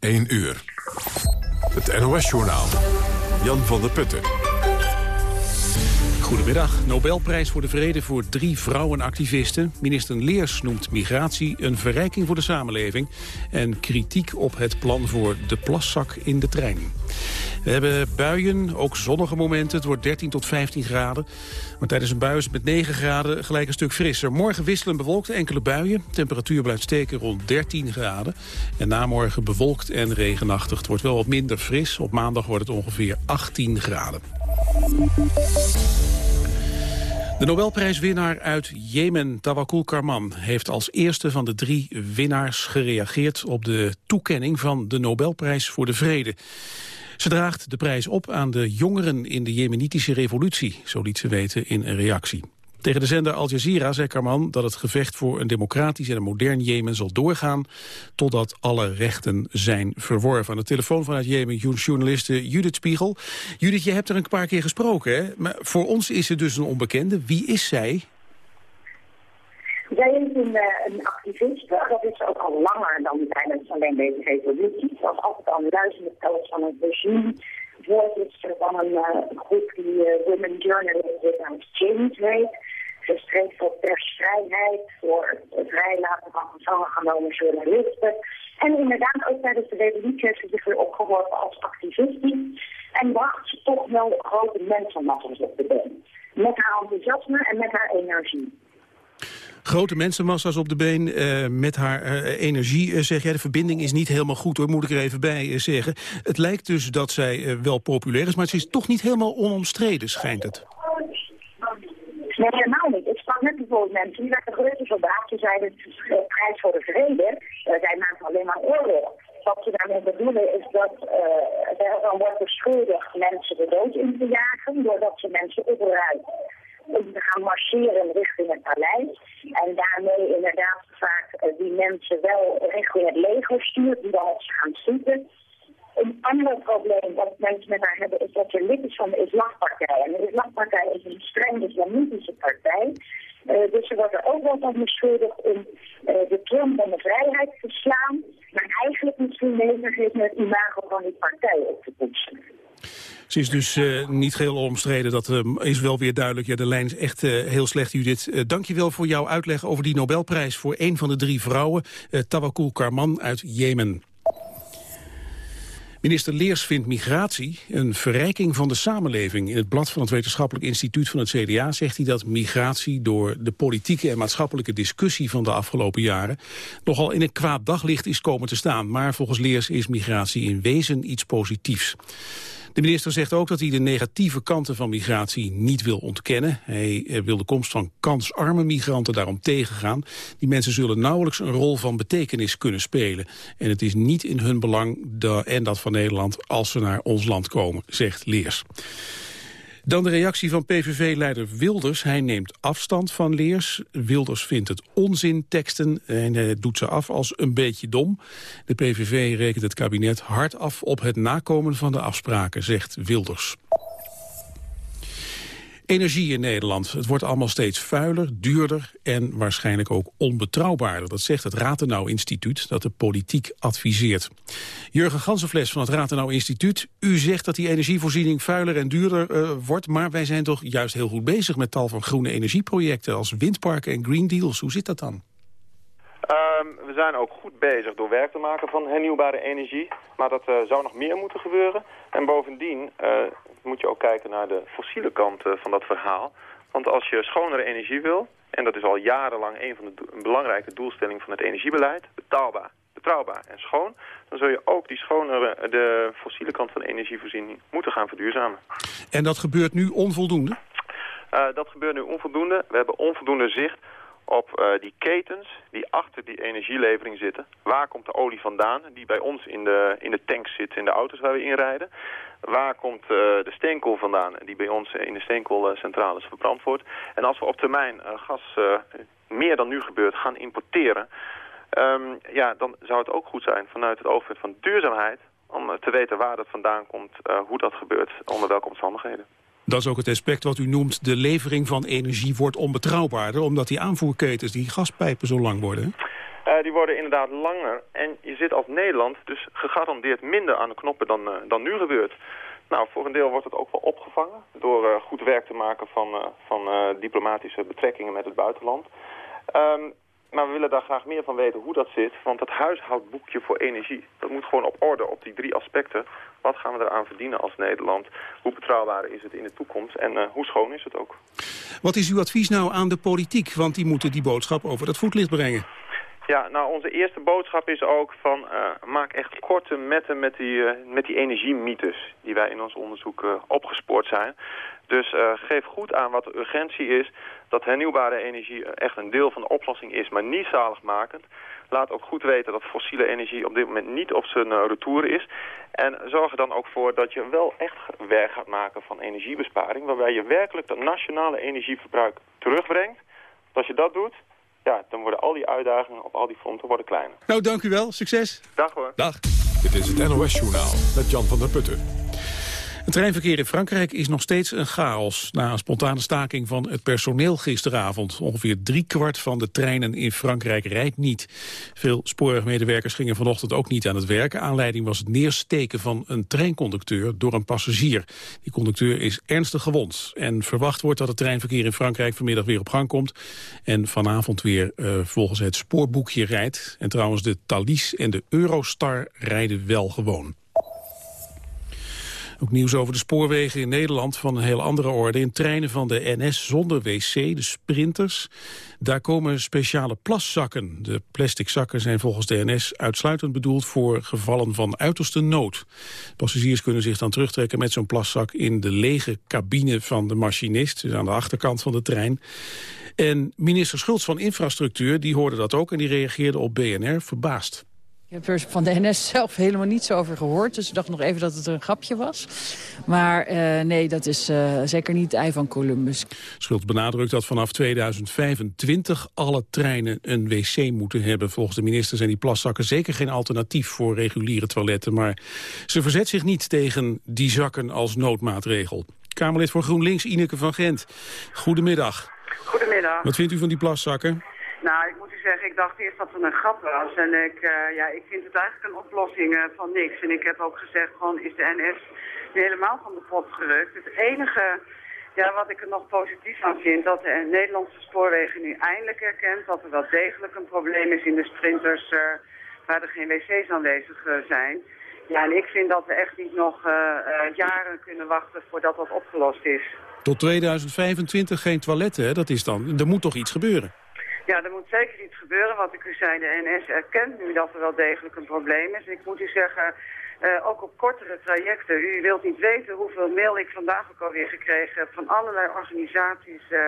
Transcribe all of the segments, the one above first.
1 uur. Het NOS-journaal. Jan van der Putten. Goedemiddag. Nobelprijs voor de Vrede voor drie vrouwenactivisten. Minister Leers noemt migratie een verrijking voor de samenleving. En kritiek op het plan voor de plaszak in de trein. We hebben buien, ook zonnige momenten. Het wordt 13 tot 15 graden. Maar tijdens een bui is het met 9 graden gelijk een stuk frisser. Morgen wisselen bewolkt enkele buien. Temperatuur blijft steken rond 13 graden. En namorgen bewolkt en regenachtig. Het wordt wel wat minder fris. Op maandag wordt het ongeveer 18 graden. De Nobelprijswinnaar uit Jemen, Tawakkul Karman, heeft als eerste van de drie winnaars gereageerd op de toekenning van de Nobelprijs voor de Vrede. Ze draagt de prijs op aan de jongeren in de Jemenitische revolutie, zo liet ze weten in een reactie. Tegen de zender Al Jazeera zei Karman dat het gevecht voor een democratisch en een modern Jemen zal doorgaan totdat alle rechten zijn verworven. Aan de telefoon vanuit Jemen, journaliste Judith Spiegel. Judith, je hebt er een paar keer gesproken, hè? Maar voor ons is ze dus een onbekende. Wie is zij? Zij is een, een activiste, dat is ook al langer dan tijdens alleen deze revolutie. Ze was altijd al duizenden van het regime voorzitter van een uh, groep die uh, Women Journalists aan James heet. Ze streed voor persvrijheid, voor het vrijlaten van gevangen genomen journalisten. En inderdaad, ook tijdens de revolutie heeft ze zich weer opgeworpen als activistie. En bracht ze toch wel grote mensenmassa's op de been. Met haar enthousiasme en met haar energie grote mensenmassa's op de been uh, met haar uh, energie. Uh, zeg jij, de verbinding is niet helemaal goed hoor, moet ik er even bij zeggen. Het lijkt dus dat zij wel populair is, maar ze is toch niet helemaal onomstreden, schijnt het. Nee, helemaal niet. Ik sprak net bijvoorbeeld mensen die werden grote verbaasd. Ze zeiden, de prijs voor de vrede. zij maken alleen maar oorlog. Wat ze daarmee bedoelen is dat er dan wordt beschuldigd mensen de dood in te jagen, doordat ze mensen opruimen om te gaan marcheren richting het paleis. En daarmee inderdaad vaak uh, die mensen wel richting het leger stuurt, die dan gaan schieten. Een ander probleem wat mensen met haar hebben is dat ze lid is van de Islampartij. En de Islampartij is een streng islamitische partij. Uh, dus ze wordt er ook wel van beschuldigd om uh, de trom van de vrijheid te slaan. Maar eigenlijk misschien bezig is met het imago van die partij op te poetsen. Ze is dus uh, niet heel omstreden. Dat uh, is wel weer duidelijk. Ja, de lijn is echt uh, heel slecht, Judith. Je wel voor jouw uitleg over die Nobelprijs... voor een van de drie vrouwen, Tawakkul Karman uit Jemen. Minister Leers vindt migratie een verrijking van de samenleving. In het blad van het Wetenschappelijk Instituut van het CDA zegt hij dat migratie door de politieke en maatschappelijke discussie van de afgelopen jaren nogal in een kwaad daglicht is komen te staan. Maar volgens Leers is migratie in wezen iets positiefs. De minister zegt ook dat hij de negatieve kanten van migratie niet wil ontkennen. Hij eh, wil de komst van kansarme migranten daarom tegengaan. Die mensen zullen nauwelijks een rol van betekenis kunnen spelen. En het is niet in hun belang en dat van Nederland als ze naar ons land komen, zegt Leers. Dan de reactie van PVV-leider Wilders. Hij neemt afstand van Leers. Wilders vindt het onzinteksten en hij doet ze af als een beetje dom. De PVV rekent het kabinet hard af op het nakomen van de afspraken, zegt Wilders. Energie in Nederland. Het wordt allemaal steeds vuiler, duurder en waarschijnlijk ook onbetrouwbaarder. Dat zegt het Ratenau Instituut dat de politiek adviseert. Jurgen Gansenfles van het Ratenau Instituut. U zegt dat die energievoorziening vuiler en duurder uh, wordt... maar wij zijn toch juist heel goed bezig met tal van groene energieprojecten... als windparken en green deals. Hoe zit dat dan? Um, we zijn ook goed bezig door werk te maken van hernieuwbare energie. Maar dat uh, zou nog meer moeten gebeuren. En bovendien uh, moet je ook kijken naar de fossiele kant van dat verhaal. Want als je schonere energie wil, en dat is al jarenlang een van de do een belangrijke doelstellingen van het energiebeleid, betaalbaar, betrouwbaar en schoon, dan zul je ook die schonere, de fossiele kant van de energievoorziening moeten gaan verduurzamen. En dat gebeurt nu onvoldoende? Dat gebeurt nu onvoldoende. We hebben onvoldoende zicht op uh, die ketens die achter die energielevering zitten. Waar komt de olie vandaan die bij ons in de, in de tanks zit, in de auto's waar we inrijden? Waar komt uh, de steenkool vandaan die bij ons in de steenkoolcentrales verbrand wordt? En als we op termijn uh, gas meer dan nu gebeurt gaan importeren... Um, ja, dan zou het ook goed zijn vanuit het oogpunt van duurzaamheid... om te weten waar dat vandaan komt, hoe dat gebeurt, onder welke omstandigheden. Dat is ook het aspect wat u noemt, de levering van energie wordt onbetrouwbaarder... omdat die aanvoerketens, die gaspijpen zo lang worden. Uh, die worden inderdaad langer. En je zit als Nederland dus gegarandeerd minder aan de knoppen dan, uh, dan nu gebeurt. Nou, voor een deel wordt het ook wel opgevangen door uh, goed werk te maken van, van diplomatische betrekkingen met het buitenland. Um, maar we willen daar graag meer van weten hoe dat zit. Want het huishoudboekje voor energie, dat moet gewoon op orde op die drie aspecten. Wat gaan we eraan verdienen als Nederland? Hoe betrouwbaar is het in de toekomst? En uh, hoe schoon is het ook? Wat is uw advies nou aan de politiek? Want die moeten die boodschap over dat voetlicht brengen. Ja, nou onze eerste boodschap is ook van uh, maak echt korte metten met die, uh, met die energiemythes die wij in ons onderzoek uh, opgespoord zijn. Dus geef goed aan wat de urgentie is, dat hernieuwbare energie echt een deel van de oplossing is, maar niet zaligmakend. Laat ook goed weten dat fossiele energie op dit moment niet op zijn retour is. En zorg er dan ook voor dat je wel echt werk gaat maken van energiebesparing, waarbij je werkelijk dat nationale energieverbruik terugbrengt. Als je dat doet, ja, dan worden al die uitdagingen op al die fronten worden kleiner. Nou, dank u wel. Succes. Dag hoor. Dag. Dit is het NOS Journaal met Jan van der Putten. Het treinverkeer in Frankrijk is nog steeds een chaos... na een spontane staking van het personeel gisteravond. Ongeveer driekwart van de treinen in Frankrijk rijdt niet. Veel spoorwegmedewerkers gingen vanochtend ook niet aan het werk. Aanleiding was het neersteken van een treinconducteur door een passagier. Die conducteur is ernstig gewond. En verwacht wordt dat het treinverkeer in Frankrijk vanmiddag weer op gang komt. En vanavond weer uh, volgens het spoorboekje rijdt. En trouwens de Thalys en de Eurostar rijden wel gewoon. Ook nieuws over de spoorwegen in Nederland van een heel andere orde. In treinen van de NS zonder wc, de sprinters, daar komen speciale plaszakken. De plastic zakken zijn volgens de NS uitsluitend bedoeld voor gevallen van uiterste nood. Passagiers kunnen zich dan terugtrekken met zo'n plaszak in de lege cabine van de machinist, dus aan de achterkant van de trein. En minister Schultz van Infrastructuur, die hoorde dat ook en die reageerde op BNR verbaasd. Ik heb er van de NS zelf helemaal niets over gehoord. Dus ik dacht nog even dat het een grapje was. Maar uh, nee, dat is uh, zeker niet het ei van Columbus. Schultz benadrukt dat vanaf 2025 alle treinen een wc moeten hebben. Volgens de minister zijn die plaszakken zeker geen alternatief voor reguliere toiletten. Maar ze verzet zich niet tegen die zakken als noodmaatregel. Kamerlid voor GroenLinks, Ineke van Gent. Goedemiddag. Goedemiddag. Wat vindt u van die plaszakken? Nou, ik moet u zeggen, ik dacht eerst dat het een grap was. En ik, uh, ja, ik vind het eigenlijk een oplossing uh, van niks. En ik heb ook gezegd, gewoon is de NS helemaal van de pot gerukt. Het enige ja, wat ik er nog positief aan vind, dat de Nederlandse spoorwegen nu eindelijk erkent dat er wel degelijk een probleem is in de sprinters uh, waar er geen wc's aanwezig zijn. Ja, en ik vind dat we echt niet nog jaren kunnen wachten voordat dat opgelost is. Tot 2025 geen toiletten, hè? dat is dan, er moet toch iets gebeuren? Ja, er moet zeker iets gebeuren. Wat ik u zei, de NS erkent nu dat er wel degelijk een probleem is. Ik moet u zeggen, uh, ook op kortere trajecten. U wilt niet weten hoeveel mail ik vandaag ook alweer gekregen heb van allerlei organisaties. Uh,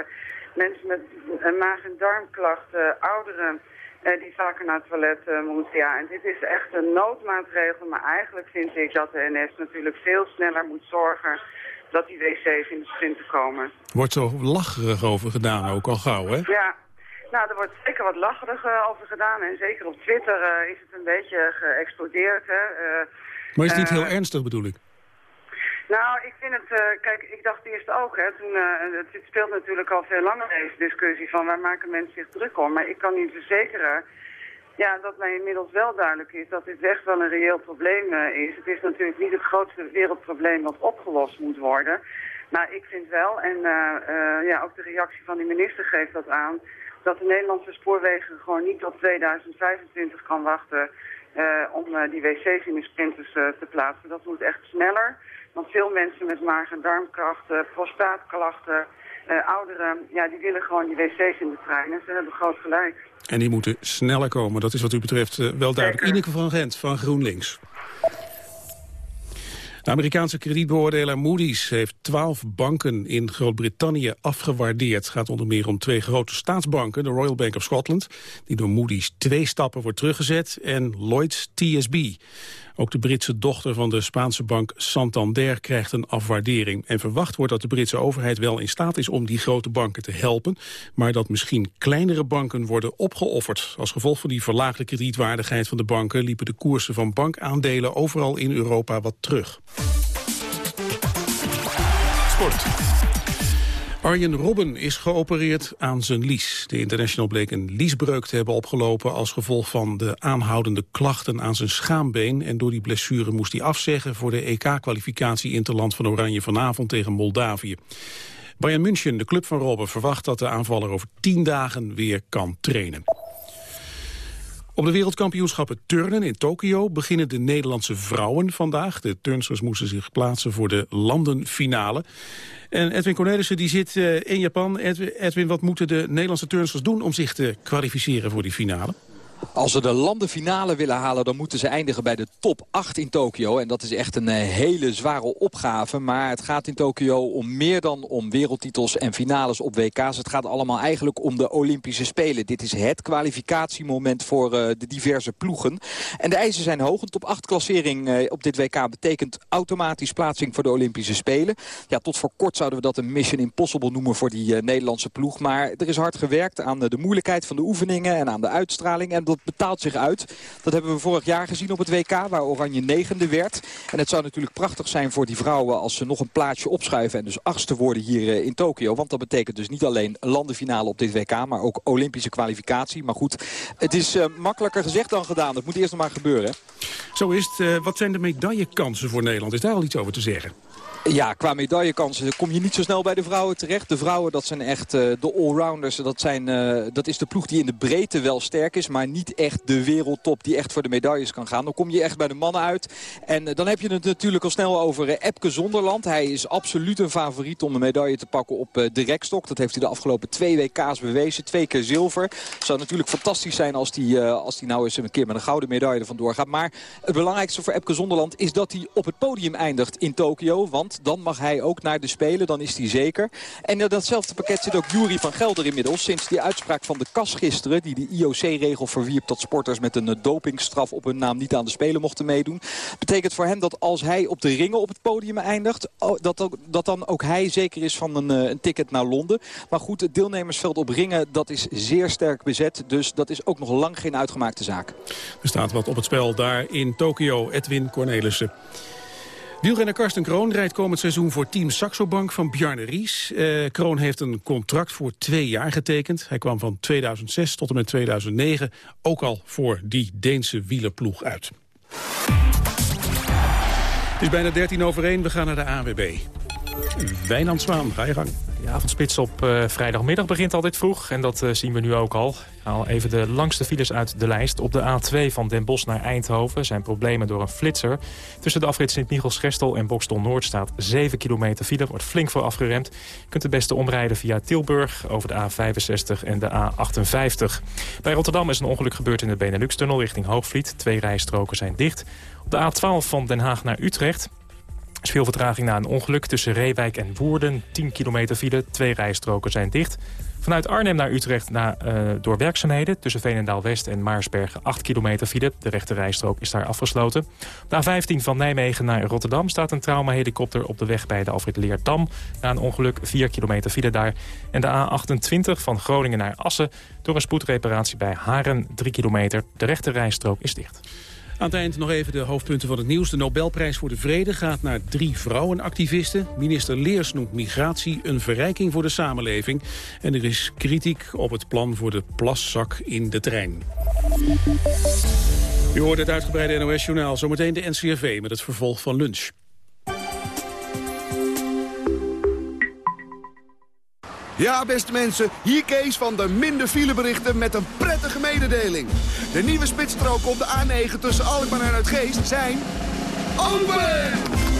mensen met uh, maag- en darmklachten, ouderen die vaker naar het toilet moeten. Ja, en dit is echt een noodmaatregel. Maar eigenlijk vind ik dat de NS natuurlijk veel sneller moet zorgen dat die wc's in de sprinten komen. Wordt zo lacherig over gedaan ook al gauw, hè? Ja, nou, er wordt zeker wat lacherig uh, over gedaan. En zeker op Twitter uh, is het een beetje geëxplodeerd. Hè. Uh, maar is het niet heel ernstig, bedoel ik? Nou, ik vind het... kijk, ik dacht eerst ook, hè, toen... het speelt natuurlijk al veel langer deze discussie van waar maken mensen zich druk om. Maar ik kan u verzekeren... Ja, dat mij inmiddels wel duidelijk is dat dit echt wel een reëel probleem is. Het is natuurlijk niet het grootste wereldprobleem wat opgelost moet worden. Maar ik vind wel, en ja, ook de reactie van de minister geeft dat aan dat de Nederlandse spoorwegen gewoon niet tot 2025 kan wachten uh, om uh, die wc's in de sprinters uh, te plaatsen. Dat moet echt sneller, want veel mensen met maag- en darmklachten, prostaatklachten, ouderen, ja, die willen gewoon die wc's in de treinen. Ze hebben groot gelijk. En die moeten sneller komen. Dat is wat u betreft wel duidelijk. Ineke van Gent van GroenLinks. De Amerikaanse kredietbeoordelaar Moody's heeft twaalf banken in Groot-Brittannië afgewaardeerd. Het gaat onder meer om twee grote staatsbanken, de Royal Bank of Scotland, die door Moody's twee stappen wordt teruggezet, en Lloyds TSB. Ook de Britse dochter van de Spaanse bank Santander krijgt een afwaardering. En verwacht wordt dat de Britse overheid wel in staat is om die grote banken te helpen, maar dat misschien kleinere banken worden opgeofferd. Als gevolg van die verlaagde kredietwaardigheid van de banken liepen de koersen van bankaandelen overal in Europa wat terug. Sport. Arjen Robben is geopereerd aan zijn lies. De international bleek een liesbreuk te hebben opgelopen... als gevolg van de aanhoudende klachten aan zijn schaambeen. En door die blessure moest hij afzeggen... voor de EK-kwalificatie Interland van Oranje vanavond tegen Moldavië. Bayern München, de club van Robben, verwacht dat de aanvaller over tien dagen weer kan trainen. Op de wereldkampioenschappen turnen in Tokio beginnen de Nederlandse vrouwen vandaag. De turnsters moesten zich plaatsen voor de landenfinale. En Edwin Cornelissen die zit eh, in Japan. Edwin, wat moeten de Nederlandse turnsters doen om zich te kwalificeren voor die finale? Als ze de landenfinale willen halen, dan moeten ze eindigen bij de top 8 in Tokio. En dat is echt een eh, hele zware opgave. Maar het gaat in Tokio om meer dan om wereldtitels en finales op WK's. Het gaat allemaal eigenlijk om de Olympische Spelen. Dit is het kwalificatiemoment voor uh, de diverse ploegen. En de eisen zijn hoog. Een top 8 klassering uh, op dit WK betekent automatisch plaatsing voor de Olympische Spelen. Ja, tot voor kort zouden we dat een mission impossible noemen voor die Nederlandse ploeg. Maar er is hard gewerkt aan de moeilijkheid van de oefeningen en aan de uitstraling. En dat betaalt zich uit. Dat hebben we vorig jaar gezien op het WK, waar Oranje negende werd. En het zou natuurlijk prachtig zijn voor die vrouwen als ze nog een plaatsje opschuiven... en dus achtste worden hier eh, in Tokio. Want dat betekent dus niet alleen landenfinale op dit WK... maar ook Olympische kwalificatie. Maar goed, het is uh, makkelijker gezegd dan gedaan. Dat moet eerst nog maar gebeuren. Zo is het. Uh, wat zijn de medaillekansen voor Nederland? Is daar al iets over te zeggen? Ja, qua medaillekansen kom je niet zo snel bij de vrouwen terecht. De vrouwen, dat zijn echt uh, de allrounders. Dat, zijn, uh, dat is de ploeg die in de breedte wel sterk is... maar niet echt de wereldtop die echt voor de medailles kan gaan. Dan kom je echt bij de mannen uit. En uh, dan heb je het natuurlijk al snel over Epke Zonderland. Hij is absoluut een favoriet om een medaille te pakken op de rekstok. Dat heeft hij de afgelopen twee WK's bewezen. Twee keer zilver. Zou natuurlijk fantastisch zijn als hij als die nou eens een keer met een gouden medaille ervan doorgaat. Maar het belangrijkste voor Epke Zonderland is dat hij op het podium eindigt in Tokio. Want dan mag hij ook naar de Spelen, dan is hij zeker. En in datzelfde pakket zit ook Jury van Gelder inmiddels. Sinds die uitspraak van de KAS gisteren, die de IOC-regel verwierp... dat sporters met een dopingstraf op hun naam niet aan de Spelen mochten meedoen. Betekent voor hem dat als hij op de ringen op het podium eindigt... dat, ook, dat dan ook hij zeker is van een, eh, een ticket naar Londen. Maar goed, het deelnemersveld op ringen, dat is zeer sterk bezet. Dus dat is ook nog lang geen uitgemaakte zaak. Er staat wat op het spel daar in Tokio. Edwin Cornelissen. Wielrenner Karsten Kroon rijdt komend seizoen voor team Saxo Bank van Bjarne Ries. Uh, Kroon heeft een contract voor twee jaar getekend. Hij kwam van 2006 tot en met 2009 ook al voor die Deense wielerploeg uit. Het is bijna 13 over 1, we gaan naar de AWB. Wijnand Zwaan, ga je gang. De avondspits op uh, vrijdagmiddag begint altijd vroeg. En dat uh, zien we nu ook al. Haal even de langste files uit de lijst. Op de A2 van Den Bosch naar Eindhoven zijn problemen door een flitser. Tussen de afrit Sint-Michels-Gestel en Bokstel-Noord staat 7 kilometer file. Wordt flink voor afgeremd. Je kunt het beste omrijden via Tilburg over de A65 en de A58. Bij Rotterdam is een ongeluk gebeurd in de Benelux-tunnel richting Hoogvliet. Twee rijstroken zijn dicht. Op de A12 van Den Haag naar Utrecht is veel vertraging na een ongeluk tussen Reewijk en Woerden. 10 kilometer file, twee rijstroken zijn dicht. Vanuit Arnhem naar Utrecht na, uh, door werkzaamheden... tussen Veenendaal-West en Maarsbergen 8 kilometer file. De rechte rijstrook is daar afgesloten. Na 15 van Nijmegen naar Rotterdam staat een traumahelikopter op de weg bij de Alfred Leerdam. Na een ongeluk 4 kilometer file daar. En de A28 van Groningen naar Assen door een spoedreparatie bij Haren 3 kilometer. De rechte rijstrook is dicht. Aan het eind nog even de hoofdpunten van het nieuws. De Nobelprijs voor de Vrede gaat naar drie vrouwenactivisten. Minister Leers noemt migratie een verrijking voor de samenleving. En er is kritiek op het plan voor de plaszak in de trein. U hoort het uitgebreide NOS-journaal. Zometeen de NCRV met het vervolg van lunch. Ja, beste mensen, hier Kees van de minder fileberichten met een prettige mededeling. De nieuwe spitsstroken op de A9 tussen Alkmaar en Uitgeest zijn... open!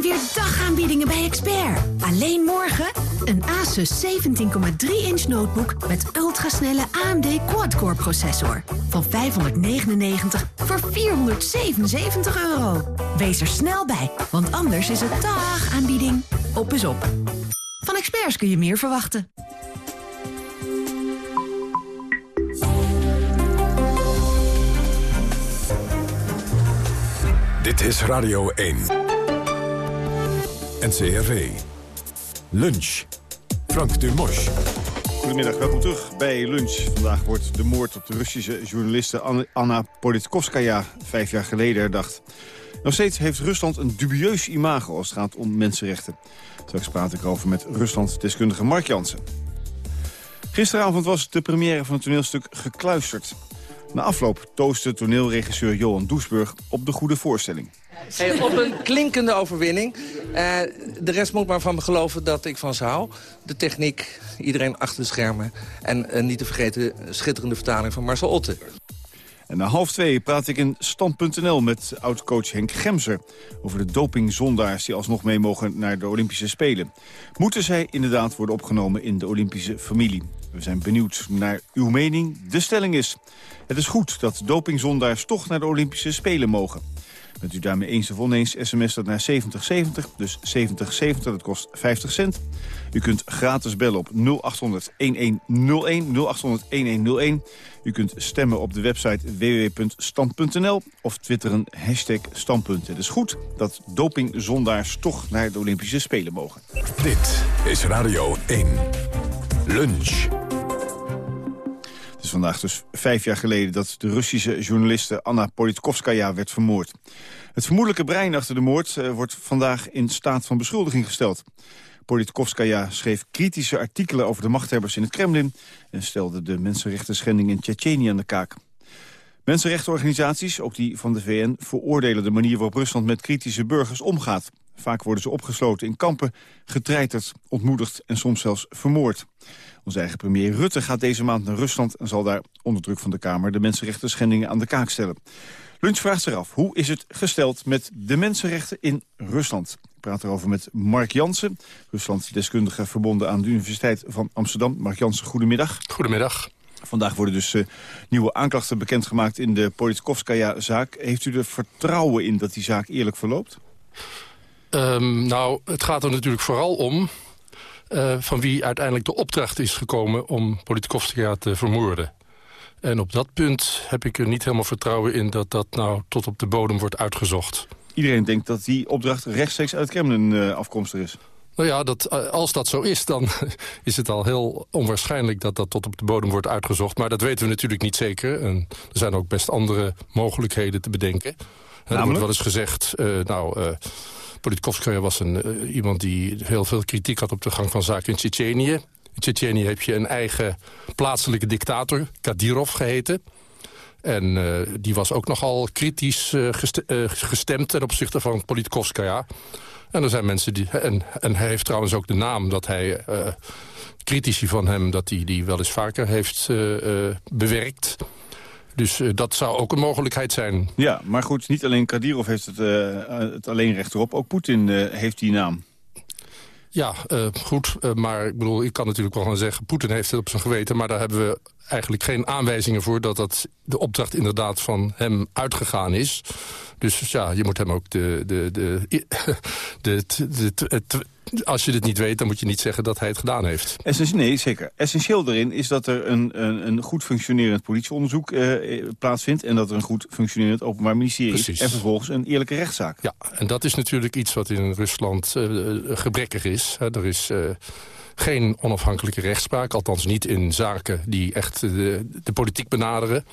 Zijn weer dagaanbiedingen bij Expert. Alleen morgen een Asus 17,3-inch notebook met ultrasnelle AMD quad-core processor. Van 599 voor 477 euro. Wees er snel bij, want anders is het dagaanbieding. Op is op. Van Experts kun je meer verwachten. Dit is Radio 1. NCRV. Lunch. Frank Dumos. Goedemiddag, welkom terug bij Lunch. Vandaag wordt de moord op de Russische journaliste Anna Politkovskaya vijf jaar geleden herdacht. Nog steeds heeft Rusland een dubieus imago als het gaat om mensenrechten. Straks praat ik over met Rusland-deskundige Mark Jansen. Gisteravond was de première van het toneelstuk Gekluisterd. Na afloop toostte toneelregisseur Johan Doesburg op de goede voorstelling. Op een klinkende overwinning. Eh, de rest moet maar van me geloven dat ik van ze. De techniek, iedereen achter de schermen. En uh, niet te vergeten, schitterende vertaling van Marcel Otte. En na half twee praat ik in Stand.nl met oud-coach Henk Gemser... over de dopingzondaars die alsnog mee mogen naar de Olympische Spelen. Moeten zij inderdaad worden opgenomen in de Olympische familie? We zijn benieuwd naar uw mening. De stelling is... Het is goed dat dopingzondaars toch naar de Olympische Spelen mogen. Bent u daarmee eens of oneens, sms dat naar 7070, dus 7070, dat kost 50 cent. U kunt gratis bellen op 0800-1101, 0800-1101. U kunt stemmen op de website www.stand.nl of twitteren hashtag standpunt. Het is goed dat dopingzondaars toch naar de Olympische Spelen mogen. Dit is Radio 1. Lunch. Is vandaag dus vijf jaar geleden dat de Russische journaliste Anna Politkovskaya werd vermoord. Het vermoedelijke brein achter de moord uh, wordt vandaag in staat van beschuldiging gesteld. Politkovskaya schreef kritische artikelen over de machthebbers in het Kremlin... en stelde de mensenrechten schending in Tsjetsjenië aan de kaak. Mensenrechtenorganisaties, ook die van de VN, veroordelen de manier waarop Rusland met kritische burgers omgaat. Vaak worden ze opgesloten in kampen, getreiterd, ontmoedigd en soms zelfs vermoord. Onze eigen premier Rutte gaat deze maand naar Rusland... en zal daar onder druk van de Kamer de mensenrechten schendingen aan de kaak stellen. Lunch vraagt zich af, hoe is het gesteld met de mensenrechten in Rusland? Ik praat erover met Mark Jansen, Rusland-deskundige verbonden aan de Universiteit van Amsterdam. Mark Jansen, goedemiddag. Goedemiddag. Vandaag worden dus uh, nieuwe aanklachten bekendgemaakt in de Politkovskaya-zaak. Heeft u er vertrouwen in dat die zaak eerlijk verloopt? Um, nou, het gaat er natuurlijk vooral om uh, van wie uiteindelijk de opdracht is gekomen om Politkovskaya te vermoorden. En op dat punt heb ik er niet helemaal vertrouwen in dat dat nou tot op de bodem wordt uitgezocht. Iedereen denkt dat die opdracht rechtstreeks uit Kremlin uh, afkomstig is. Nou ja, dat, als dat zo is, dan is het al heel onwaarschijnlijk dat dat tot op de bodem wordt uitgezocht. Maar dat weten we natuurlijk niet zeker. En er zijn ook best andere mogelijkheden te bedenken. Er wordt wel eens gezegd, uh, nou... Politkovskaya was een, uh, iemand die heel veel kritiek had op de gang van zaken in Tsjetsjenië. In Tsjetsjenië heb je een eigen plaatselijke dictator, Kadyrov geheten. En uh, die was ook nogal kritisch gest gestemd ten opzichte van Politkovskaya. En er zijn mensen die... En, en hij heeft trouwens ook de naam dat hij... critici van hem, dat hij die wel eens vaker heeft bewerkt... Dus uh, dat zou ook een mogelijkheid zijn. Ja, maar goed, niet alleen Kadyrov heeft het, uh, het alleen recht erop. Ook Poetin heeft die naam. Ja, goed. maar ik bedoel, ik kan natuurlijk wel gaan zeggen... Poetin heeft het op zijn geweten, maar daar hebben we eigenlijk geen aanwijzingen voor... dat dat de opdracht inderdaad van hem uitgegaan is. Dus ja, je moet hem ook de, de, de, de, de, de, de als je dit niet weet, dan moet je niet zeggen dat hij het gedaan heeft. Essentieel, nee, zeker. Essentieel daarin is dat er een, een, een goed functionerend politieonderzoek eh, plaatsvindt... en dat er een goed functionerend openbaar ministerie Precies. is. En vervolgens een eerlijke rechtszaak. Ja, en dat is natuurlijk iets wat in Rusland uh, gebrekkig is. Er is... Uh, geen onafhankelijke rechtspraak. Althans niet in zaken die echt de, de politiek benaderen.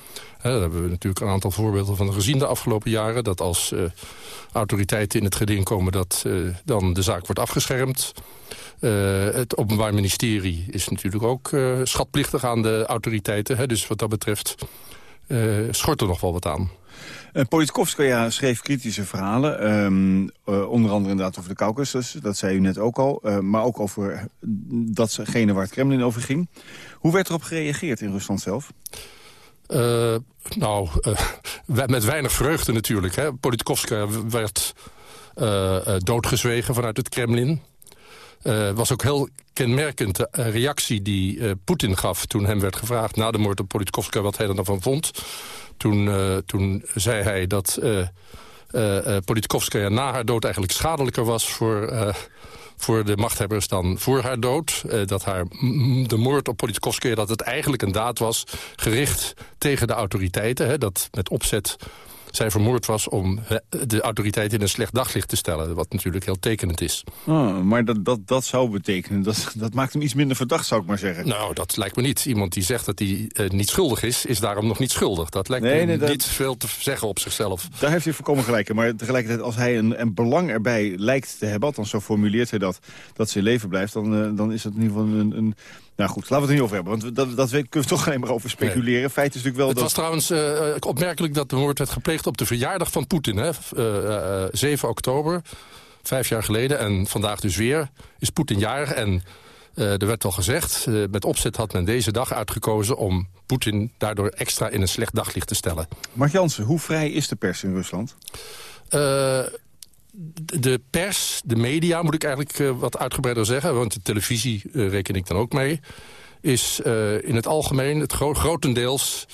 daar hebben we natuurlijk een aantal voorbeelden van gezien de afgelopen jaren. Dat als uh, autoriteiten in het geding komen, dat uh, dan de zaak wordt afgeschermd. Het Openbaar Ministerie is natuurlijk ook schatplichtig aan de autoriteiten. Dus wat dat betreft schort er nog wel wat aan. Uh, Politkovskaya schreef kritische verhalen. Um, uh, onder andere inderdaad over de Caucasus, dat zei u net ook al. Uh, maar ook over datgene waar het Kremlin over ging. Hoe werd erop gereageerd in Rusland zelf? nou, met weinig vreugde natuurlijk. Hè. Werd doodgezwegen vanuit het Kremlin. Uh, was ook heel kenmerkend de reactie die Poetin gaf... toen hem werd gevraagd na de moord op Politkovskaya wat hij er dan van vond. Toen, uh, toen zei hij dat uh, uh, Politkovskaya na haar dood eigenlijk schadelijker was voor, voor de machthebbers dan voor haar dood. dat haar, de moord op Politkovskaya dat het eigenlijk een daad was gericht tegen de autoriteiten. Hè, dat met opzet zij vermoord was om de autoriteit in een slecht daglicht te stellen. Wat natuurlijk heel tekenend is. Oh, maar dat, dat, dat zou betekenen, dat, dat maakt hem iets minder verdacht, zou ik maar zeggen. Nou, dat lijkt me niet. Iemand die zegt dat hij uh, niet schuldig is, is daarom nog niet schuldig. Dat lijkt nee, me nee, niet veel te zeggen op zichzelf. Daar heeft hij voorkomen gelijk. Maar tegelijkertijd, als hij een, een belang erbij lijkt te hebben... althans zo formuleert hij dat, dat ze in leven blijft... dan, uh, dan is het in ieder geval een, een nou goed, laten we het niet over hebben, want dat, dat kunnen we toch alleen maar over speculeren. Nee. Feit is natuurlijk wel het dat... was trouwens uh, opmerkelijk dat de moord werd gepleegd op de verjaardag van Poetin. Hè? Uh, uh, 7 oktober, vijf jaar geleden. En vandaag dus weer is Poetin jarig. En er werd al gezegd, met opzet had men deze dag uitgekozen... om Poetin daardoor extra in een slecht daglicht te stellen. Mark Jansen, hoe vrij is de pers in Rusland? De pers, de media, moet ik eigenlijk uh, wat uitgebreider zeggen... want de televisie uh, reken ik dan ook mee... is uh, in het algemeen, het gro grotendeels...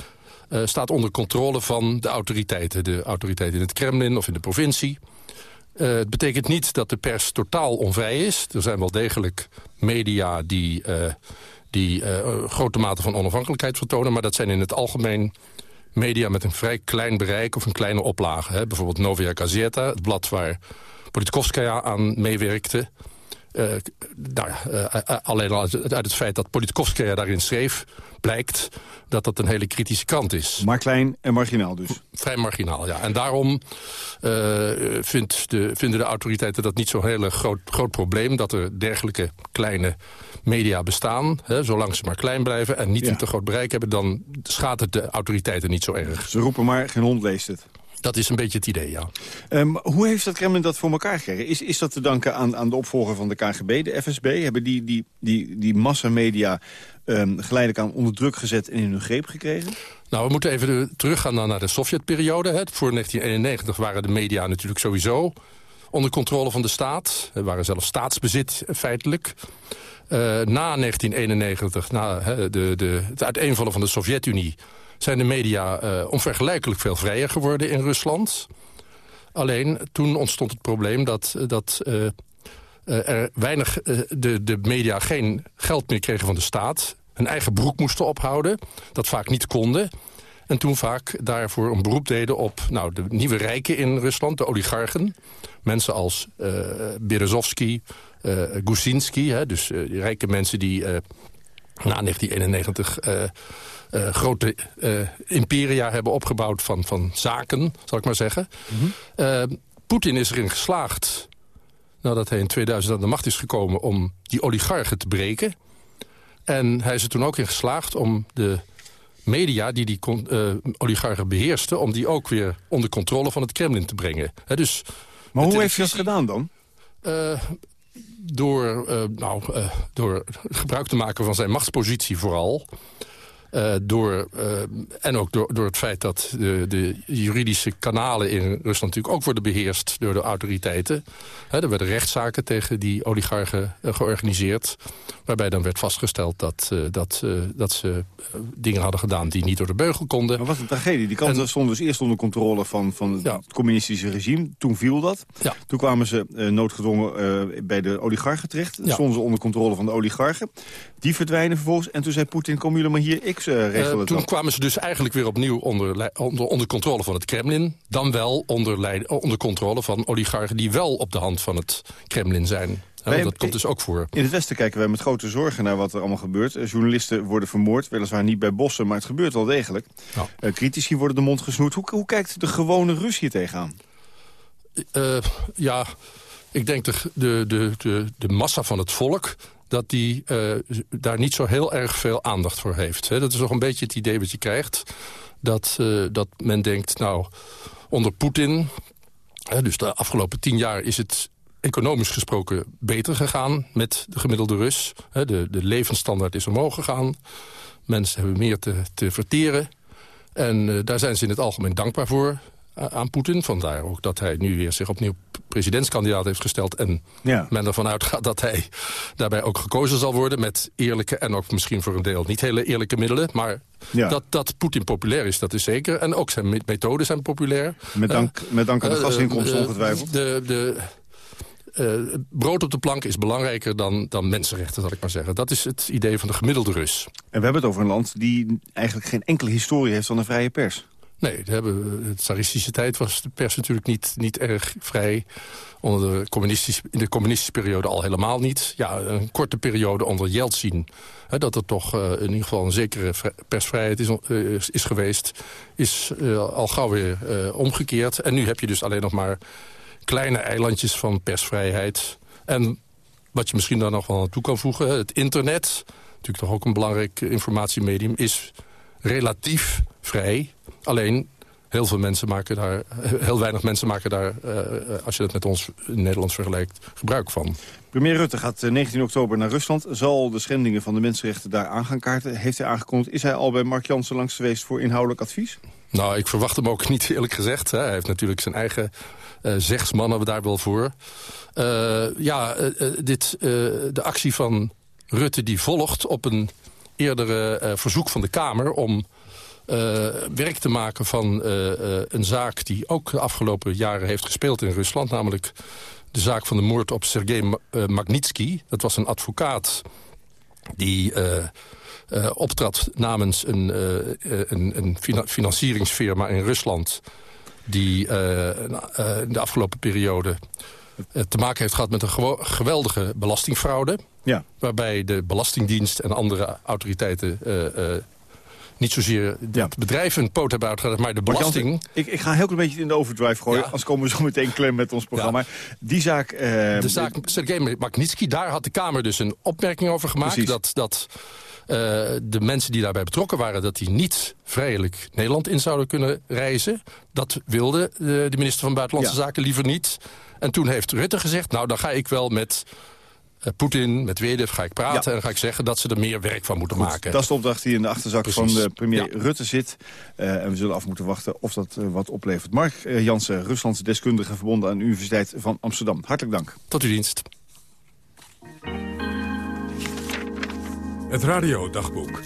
staat onder controle van de autoriteiten. De autoriteiten in het Kremlin of in de provincie. het betekent niet dat de pers totaal onvrij is. Er zijn wel degelijk media die, die grote mate van onafhankelijkheid vertonen... maar dat zijn in het algemeen media met een vrij klein bereik of een kleine oplage. Hè. Bijvoorbeeld Novia Gazeta, het blad waar Politkovskaya aan meewerkte. Uh, nou, uh, alleen al uit, uit, het feit dat Politkovskaya daarin schreef... blijkt dat dat een hele kritische kant is. Maar klein en marginaal dus? Vrij marginaal, ja. En daarom vindt de, vinden de autoriteiten dat niet zo'n heel groot, groot probleem... dat er dergelijke kleine media bestaan. Hè, zolang ze maar klein blijven en niet ja. een te groot bereik hebben... dan schaadt het de autoriteiten niet zo erg. Ze roepen maar, geen hond leest het. Dat is een beetje het idee, ja. Um, hoe heeft dat Kremlin dat voor elkaar gekregen? Is, is dat te danken aan, aan de opvolger van de KGB, de FSB? Hebben die, die, die, die massamedia um, geleidelijk aan onder druk gezet en in hun greep gekregen? Nou, we moeten even teruggaan naar de Sovjetperiode. Voor 1991 waren de media natuurlijk sowieso onder controle van de staat. Er waren zelfs staatsbezit feitelijk. Uh, na 1991, na he, de, de, het uiteenvallen van de Sovjet-Unie zijn de media uh, onvergelijkelijk veel vrijer geworden in Rusland. Alleen toen ontstond het probleem dat, dat uh, er weinig, de, de media geen geld meer kregen van de staat. Hun eigen broek moesten ophouden, dat vaak niet konden. En toen vaak daarvoor een beroep deden op nou, de nieuwe rijken in Rusland, de oligarchen. Mensen als uh, Berezovsky, Gusinski, hè, dus rijke mensen die na 1991 uh, grote uh, imperia hebben opgebouwd van, van zaken, zal ik maar zeggen. Mm -hmm. uh, Poetin is erin geslaagd, nadat hij in 2000 aan de macht is gekomen... om die oligarchen te breken. En hij is er toen ook in geslaagd om de media die die oligarchen beheersten... om die ook weer onder controle van het Kremlin te brengen. He, dus maar hoe heeft hij dat gedaan dan? door, nou, door gebruik te maken van zijn machtspositie vooral... Uh, door, uh, en ook door, door het feit dat de, de, juridische kanalen in Rusland natuurlijk ook worden beheerst door de autoriteiten. He, er werden rechtszaken tegen die oligarchen uh, georganiseerd. Waarbij dan werd vastgesteld dat, dat, dat ze dingen hadden gedaan die niet door de beugel konden. Maar wat een tragedie. Die kanten stonden dus eerst onder controle van, van het ja. communistische regime. Toen viel dat. Ja. Toen kwamen ze noodgedwongen bij de oligarchen terecht. Ja. Stonden ze onder controle van de oligarchen. Die verdwijnen vervolgens. En toen zei Poetin, komen jullie maar hier, ik uh, toen kwamen ze dus eigenlijk weer opnieuw onder, onder, onder controle van het Kremlin. Dan wel onder, onder controle van oligarchen die wel op de hand van het Kremlin zijn. Dat komt dus ook voor. In het Westen kijken wij met grote zorgen naar wat er allemaal gebeurt. Journalisten worden vermoord, weliswaar niet bij bossen, maar het gebeurt wel degelijk. Ja. Critici worden de mond gesnoerd. Hoe, hoe kijkt de gewone Rus hier tegenaan? Uh, ja, ik denk de, de, de, de, de massa van het volk dat die uh, daar niet zo heel erg veel aandacht voor heeft. Dat is nog een beetje het idee wat je krijgt. Dat, uh, dat men denkt, nou, onder Poetin... dus de afgelopen tien jaar is het economisch gesproken beter gegaan met de gemiddelde Rus. De, de levensstandaard is omhoog gegaan. Mensen hebben meer te, te verteren. En uh, daar zijn ze in het algemeen dankbaar voor aan Poetin. Vandaar ook dat hij nu weer zich opnieuw presidentskandidaat heeft gesteld. En ja. men ervan uitgaat dat hij daarbij ook gekozen zal worden... met eerlijke en ook misschien voor een deel niet hele eerlijke middelen. Maar ja. dat, dat Poetin populair is, dat is zeker. En ook zijn methoden zijn populair. Met dank, uh, met dank aan de uh, gasinkomsten ongetwijfeld. De, de, uh, brood op de plank is belangrijker dan, dan mensenrechten, zal ik maar zeggen. Dat is het idee van de gemiddelde Rus. En we hebben het over een land die eigenlijk geen enkele historie heeft van een vrije pers. Nee, de, hebben, tsaristische tijd was de pers natuurlijk niet, niet erg vrij. Onder de communistische, in de communistische periode al helemaal niet. Ja, een korte periode onder Yeltsin. Hè, dat er toch uh, in ieder geval een zekere persvrijheid is, uh, is, geweest... is uh, al gauw weer omgekeerd. En nu heb je dus alleen nog maar kleine eilandjes van persvrijheid. En wat je misschien daar nog wel aan toe kan voegen... het internet, natuurlijk toch ook een belangrijk informatiemedium... is relatief vrij. Alleen, heel veel mensen maken daar, heel weinig mensen maken daar, uh, als je dat met ons in Nederland vergelijkt, gebruik van. Premier Rutte gaat 19 oktober naar Rusland. Zal de schendingen van de mensenrechten daar aan gaan kaarten? Heeft hij aangekondigd? Is hij al bij Mark Jansen langs geweest voor inhoudelijk advies? Nou, ik verwacht hem ook niet eerlijk gezegd. Hè. Hij heeft natuurlijk zijn eigen uh, zegsmannen daar wel voor. Uh, ja, uh, dit, de actie van Rutte die volgt op een eerdere verzoek van de Kamer... om uh, werk te maken van uh, uh, een zaak die ook de afgelopen jaren heeft gespeeld in Rusland. Namelijk de zaak van de moord op Sergei Magnitsky. Dat was een advocaat die optrad namens een, een, een financieringsfirma in Rusland... die in de afgelopen periode te maken heeft gehad met een geweldige belastingfraude. Ja. Waarbij de Belastingdienst en andere autoriteiten niet zozeer dat bedrijven een poot hebben maar de belasting... ik, ik ga heel klein beetje in de overdrive gooien, ja. anders komen we zo meteen klem met ons programma. Ja. Die zaak... Uh, de zaak Sergei Magnitsky, daar had de Kamer dus een opmerking over gemaakt... Precies. dat, dat uh, de mensen die daarbij betrokken waren... dat die niet vrijelijk Nederland in zouden kunnen reizen. Dat wilde de, de minister van Buitenlandse ja. Zaken liever niet. En toen heeft Rutte gezegd, nou dan ga ik wel met Poetin, met Wedev ga ik praten... Ja. en dan ga ik zeggen dat ze er meer werk van moeten Goed, maken. Dat is de opdracht die in de achterzak Precies. van de premier ja. Rutte zit. Uh, en we zullen af moeten wachten of dat uh, wat oplevert. Mark Jansen, Ruslandse deskundige verbonden aan de Universiteit van Amsterdam. Hartelijk dank. Tot uw dienst. Het radiodagboek.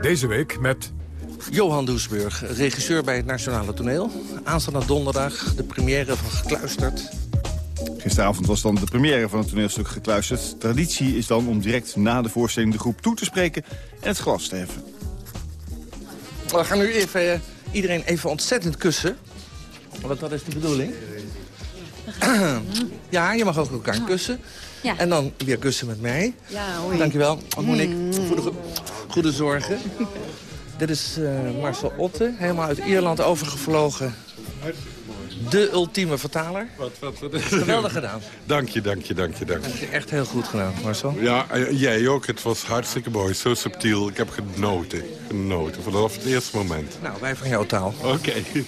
Deze week met... Johan Doesburg, regisseur bij het Nationale Toneel. Aanstaande donderdag de première van Gekluisterd. Gisteravond was dan de première van het toneelstuk gekluisterd. Traditie is dan om direct na de voorstelling de groep toe te spreken en het glas te heffen. We gaan nu even, uh, iedereen even ontzettend kussen. Want dat is de bedoeling. ja, je mag ook elkaar kussen. Ja. En dan weer kussen met mij. Ja, hoi. Dankjewel, Monique, mm. voor de goede zorgen. Dit is uh, Marcel Otte, helemaal uit Ierland overgevlogen. De ultieme vertaler. Wat, wat, wat. Geweldig gedaan. Dank je, dank je, dank je, dank je. Echt heel goed gedaan, Marcel. Ja, jij ook. Het was hartstikke mooi. Zo subtiel. Ik heb genoten. Genoten. Vanaf het eerste moment. Nou, wij van jouw taal. Oké. Okay.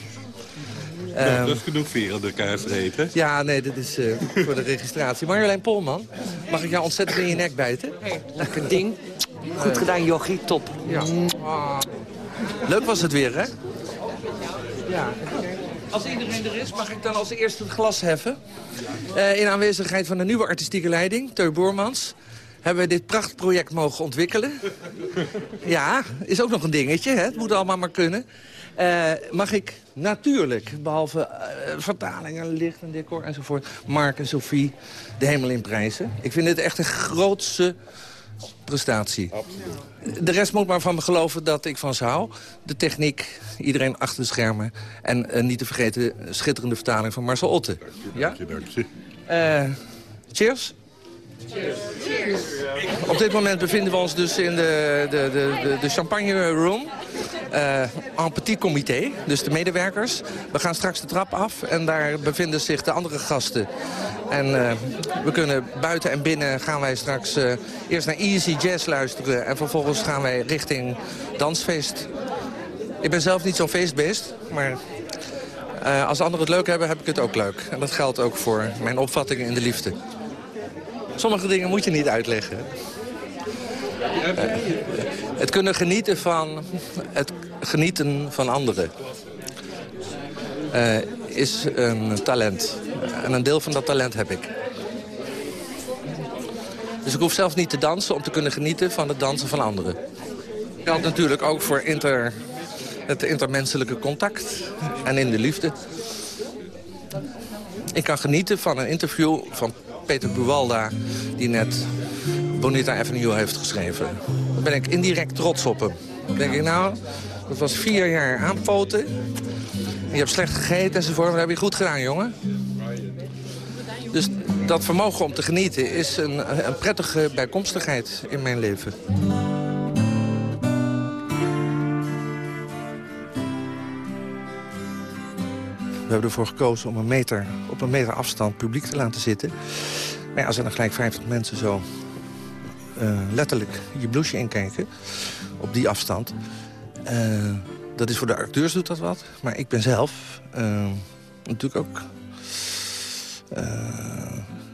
Um, nou, dat is genoeg vier aan elkaar vreten. Ja, nee, dit is uh, voor de registratie. Marjolein Polman, mag ik jou ontzettend in je nek bijten? Hey, lekker ding. Goed gedaan, Jochie. Top. Ja. Oh. Leuk was het weer, hè? Ja. Als iedereen er is, mag ik dan als eerste het glas heffen. Uh, in aanwezigheid van de nieuwe artistieke leiding, Teu Boermans... hebben we dit prachtproject mogen ontwikkelen. Ja, is ook nog een dingetje, hè? het moet allemaal maar kunnen. Uh, mag ik natuurlijk, behalve uh, vertalingen, licht en decor enzovoort... Mark en Sophie de hemel in prijzen. Ik vind dit echt een grootse prestatie. De rest moet maar van me geloven dat ik van ze hou. De techniek, iedereen achter de schermen. En uh, niet te vergeten, schitterende vertaling van Marcel Otte. Ja? Dank je, dank je. Uh, cheers. Op dit moment bevinden we ons dus in de, de, de, de champagne room. Uh, en petit comité, dus de medewerkers. We gaan straks de trap af en daar bevinden zich de andere gasten. En uh, we kunnen buiten en binnen gaan wij straks uh, eerst naar Easy Jazz luisteren... en vervolgens gaan wij richting dansfeest. Ik ben zelf niet zo'n feestbeest, maar als anderen het leuk hebben, heb ik het ook leuk. En dat geldt ook voor mijn opvattingen in de liefde. Sommige dingen moet je niet uitleggen. Uh, het kunnen genieten van het genieten van anderen uh, is een talent. En een deel van dat talent heb ik. Dus ik hoef zelfs niet te dansen om te kunnen genieten van het dansen van anderen. Dat geldt natuurlijk ook voor inter, het intermenselijke contact en in de liefde. Ik kan genieten van een interview van Peter Buwalda... die net Bonita Avenue heeft geschreven. Daar ben ik indirect trots op hem. Dan denk ik, nou, dat was vier jaar aanpoten. Je hebt slecht gegeten enzovoort, maar dat heb je goed gedaan, jongen. Dus dat vermogen om te genieten is een, een prettige bijkomstigheid in mijn leven. Hebben ervoor gekozen om een meter, op een meter afstand publiek te laten zitten. Maar ja, als er dan gelijk 50 mensen zo uh, letterlijk je blouseje inkijken... op die afstand... Uh, dat is voor de acteurs doet dat wat. Maar ik ben zelf uh, natuurlijk ook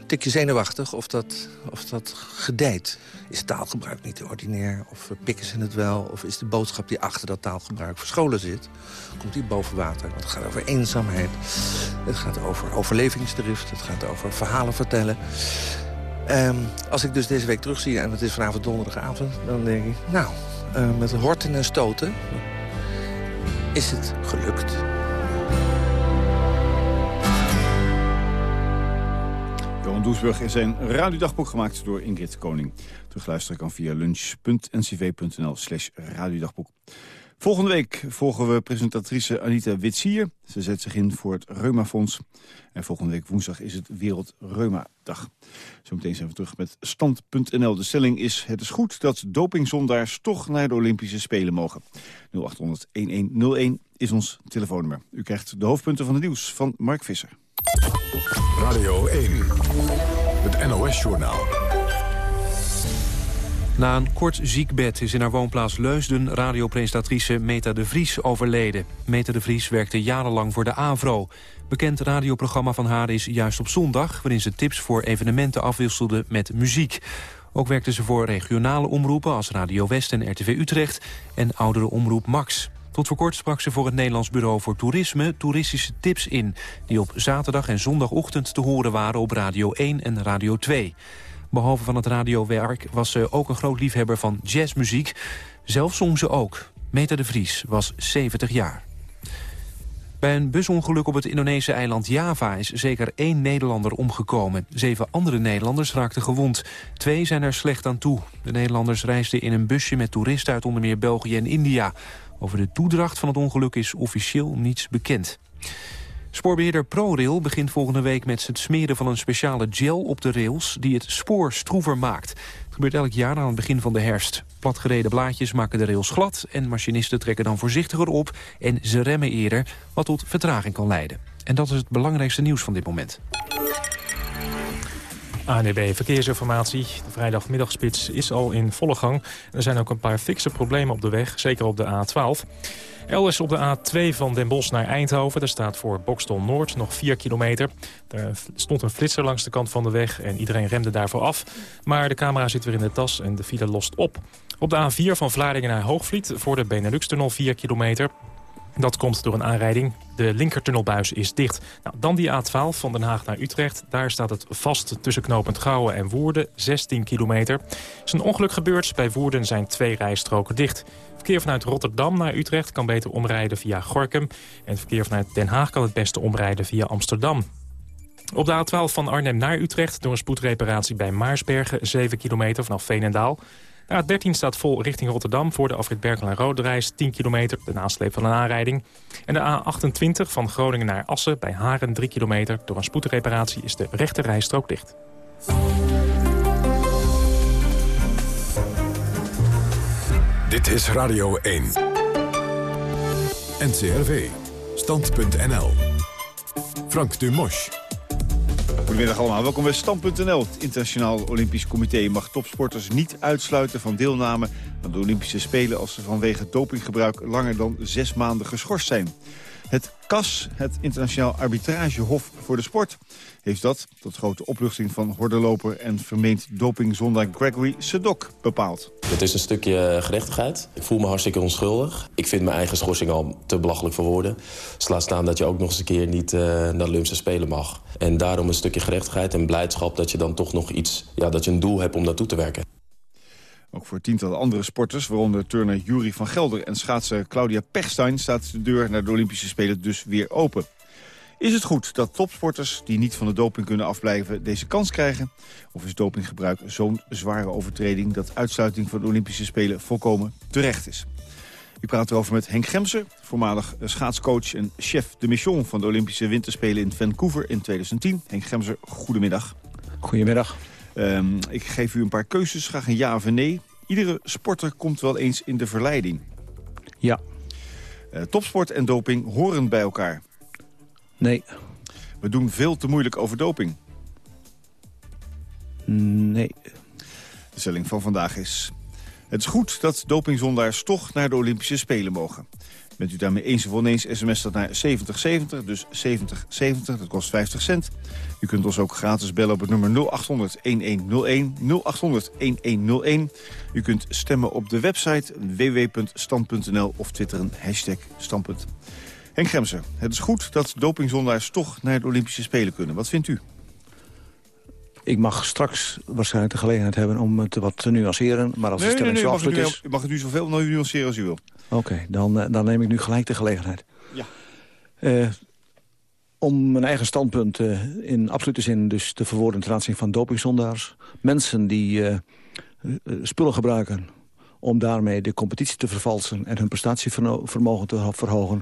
tikje zenuwachtig of dat, of dat gedijt. Is taalgebruik niet ordinair? Of pikken ze het wel? Of is de boodschap die achter dat taalgebruik verscholen zit... komt die boven water? Want het gaat over eenzaamheid. Het gaat over overlevingsdrift. Het gaat over verhalen vertellen. Um, als ik dus deze week terugzie, en het is vanavond donderdagavond... dan denk ik, nou, uh, met horten en stoten is het gelukt. Doesburg is zijn radiodagboek gemaakt door Ingrid Koning. Terugluisteren kan via lunch.ncv.nl slash radiodagboek. Volgende week volgen we presentatrice Anita Witsier. Ze zet zich in voor het Reumafonds. En volgende week woensdag is het Wereld Reuma-dag. Zometeen zijn we terug met stand.nl. De stelling is, het is goed dat dopingzondaars toch naar de Olympische Spelen mogen. 0800-1101 is ons telefoonnummer. U krijgt de hoofdpunten van het nieuws van Mark Visser. Radio 1, het NOS-journaal. Na een kort ziekbed is in haar woonplaats Leusden radiopresentatrice Meta de Vries overleden. Meta de Vries werkte jarenlang voor de AVRO. Bekend radioprogramma van haar is Juist op Zondag... waarin ze tips voor evenementen afwisselde met muziek. Ook werkte ze voor regionale omroepen als Radio West en RTV Utrecht... en oudere omroep Max. Tot voor kort sprak ze voor het Nederlands Bureau voor Toerisme toeristische tips in... die op zaterdag en zondagochtend te horen waren op Radio 1 en Radio 2. Behalve van het radiowerk was ze ook een groot liefhebber van jazzmuziek. Zelf zong ze ook. Meta de Vries was 70 jaar. Bij een busongeluk op het Indonesische eiland Java is zeker één Nederlander omgekomen. Zeven andere Nederlanders raakten gewond. Twee zijn er slecht aan toe. De Nederlanders reisden in een busje met toeristen uit onder meer België en India. Over de toedracht van het ongeluk is officieel niets bekend. Spoorbeheerder ProRail begint volgende week met het smeren van een speciale gel op de rails die het spoor stroever maakt. Het gebeurt elk jaar aan het begin van de herfst. Platgereden blaadjes maken de rails glad en machinisten trekken dan voorzichtiger op en ze remmen eerder, wat tot vertraging kan leiden. En dat is het belangrijkste nieuws van dit moment. ANEB Verkeersinformatie. De vrijdagmiddagspits is al in volle gang. Er zijn ook een paar fikse problemen op de weg, zeker op de A12. Elders op de A2 van Den Bosch naar Eindhoven. Daar staat voor Bokstel Noord nog 4 kilometer. Er stond een flitser langs de kant van de weg en iedereen remde daarvoor af. Maar de camera zit weer in de tas en de file lost op. Op de A4 van Vlaardingen naar Hoogvliet voor de Benelux-tunnel 4 kilometer. Dat komt door een aanrijding. De linkertunnelbuis is dicht. Nou, dan die A12 van Den Haag naar Utrecht. Daar staat het vast tussen knooppunt Gouwen en Woerden, 16 kilometer. Er is een ongeluk gebeurd. Bij Woerden zijn twee rijstroken dicht. Verkeer vanuit Rotterdam naar Utrecht kan beter omrijden via Gorkum. En verkeer vanuit Den Haag kan het beste omrijden via Amsterdam. Op de A12 van Arnhem naar Utrecht door een spoedreparatie bij Maarsbergen, 7 kilometer vanaf Veenendaal. De A13 staat vol richting Rotterdam voor de afrit Berkel en Roderijs, 10 kilometer, de nasleep van een aanrijding. En de A28 van Groningen naar Assen bij Haren, 3 kilometer. Door een spoedreparatie is de rechte rijstrook dicht. Dit is Radio 1. NCRV. Stand.nl. Frank Dumosch. Goedemiddag allemaal, welkom bij Stand.nl. Het Internationaal Olympisch Comité mag topsporters niet uitsluiten van deelname aan de Olympische Spelen als ze vanwege dopinggebruik langer dan zes maanden geschorst zijn. Het CAS, het Internationaal Arbitragehof voor de Sport, heeft dat, tot grote opluchting van hordenloper en vermeend dopingzondaar Gregory Sedok, bepaald. Het is een stukje gerechtigheid. Ik voel me hartstikke onschuldig. Ik vind mijn eigen schorsing al te belachelijk voor woorden. Dus staan dat je ook nog eens een keer niet uh, naar Olympische Spelen mag. En daarom een stukje gerechtigheid en blijdschap dat je dan toch nog iets... Ja, dat je een doel hebt om naartoe te werken. Ook voor tientallen andere sporters, waaronder turner Jury van Gelder... en schaatser Claudia Pechstein staat de deur naar de Olympische Spelen dus weer open. Is het goed dat topsporters die niet van de doping kunnen afblijven deze kans krijgen? Of is dopinggebruik zo'n zware overtreding dat uitsluiting van de Olympische Spelen volkomen terecht is? Ik praat erover met Henk Gemser, voormalig schaatscoach en chef de mission van de Olympische Winterspelen in Vancouver in 2010. Henk Gemser, goedemiddag. Goedemiddag. Um, ik geef u een paar keuzes, graag een ja of een nee. Iedere sporter komt wel eens in de verleiding. Ja. Uh, topsport en doping horen bij elkaar. Nee. We doen veel te moeilijk over doping. Nee. De stelling van vandaag is... Het is goed dat dopingzondaars toch naar de Olympische Spelen mogen. Bent u daarmee eens of oneens, sms dat naar 7070, dus 7070, dat kost 50 cent. U kunt ons ook gratis bellen op het nummer 0800-1101, 0800-1101. U kunt stemmen op de website www.stand.nl of twitteren hashtag standpunt. Henk Gemser, het is goed dat dopingzondaars toch naar de Olympische Spelen kunnen. Wat vindt u? Ik mag straks waarschijnlijk de gelegenheid hebben om het wat te nuanceren. Maar als nee, de stelling nee, nee, zo mag is... U mag het nu zoveel nuanceren als u wil. Oké, dan, dan neem ik nu gelijk de gelegenheid. Ja. Uh, om mijn eigen standpunt uh, in absolute zin dus te verwoorden ten aanzien van dopingzondaars. Mensen die uh, spullen gebruiken om daarmee de competitie te vervalsen... en hun prestatievermogen te verhogen,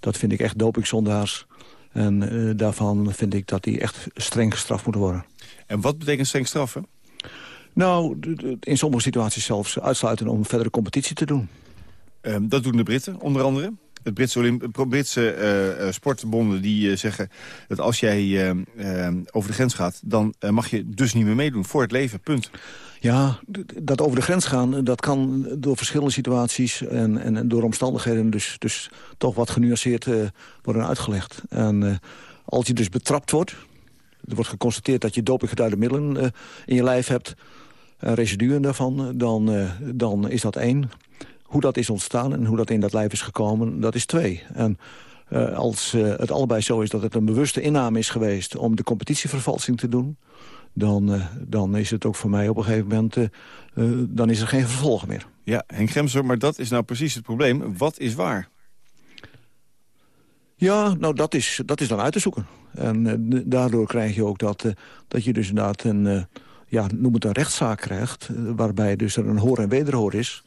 dat vind ik echt dopingzondaars. En daarvan vind ik dat die echt streng gestraft moeten worden. En wat betekent streng straffen? Nou, in sommige situaties zelfs uitsluiten om verdere competitie te doen. Um, dat doen de Britten, onder andere. Het Britse, Olymp Britse uh, sportbonden die uh, zeggen dat als jij over de grens gaat... dan mag je dus niet meer meedoen, voor het leven, punt. Ja, dat over de grens gaan, dat kan door verschillende situaties... en, en door omstandigheden dus, dus toch wat genuanceerd worden uitgelegd. En als je dus betrapt wordt... er wordt geconstateerd dat je dopinggeduide middelen in je lijf hebt... residuen daarvan, dan, dan is dat één... Hoe dat is ontstaan en hoe dat in dat lijf is gekomen, dat is twee. En uh, als uh, het allebei zo is dat het een bewuste inname is geweest... om de competitievervalsing te doen... Dan, uh, dan is het ook voor mij op een gegeven moment... dan is er geen vervolg meer. Ja, Henk Gemser, maar dat is nou precies het probleem. Wat is waar? Ja, nou dat is, dat is dan uit te zoeken. En daardoor krijg je ook dat, dat je dus inderdaad een... ja, noem het een rechtszaak krijgt... waarbij dus er een hoor en wederhoor is...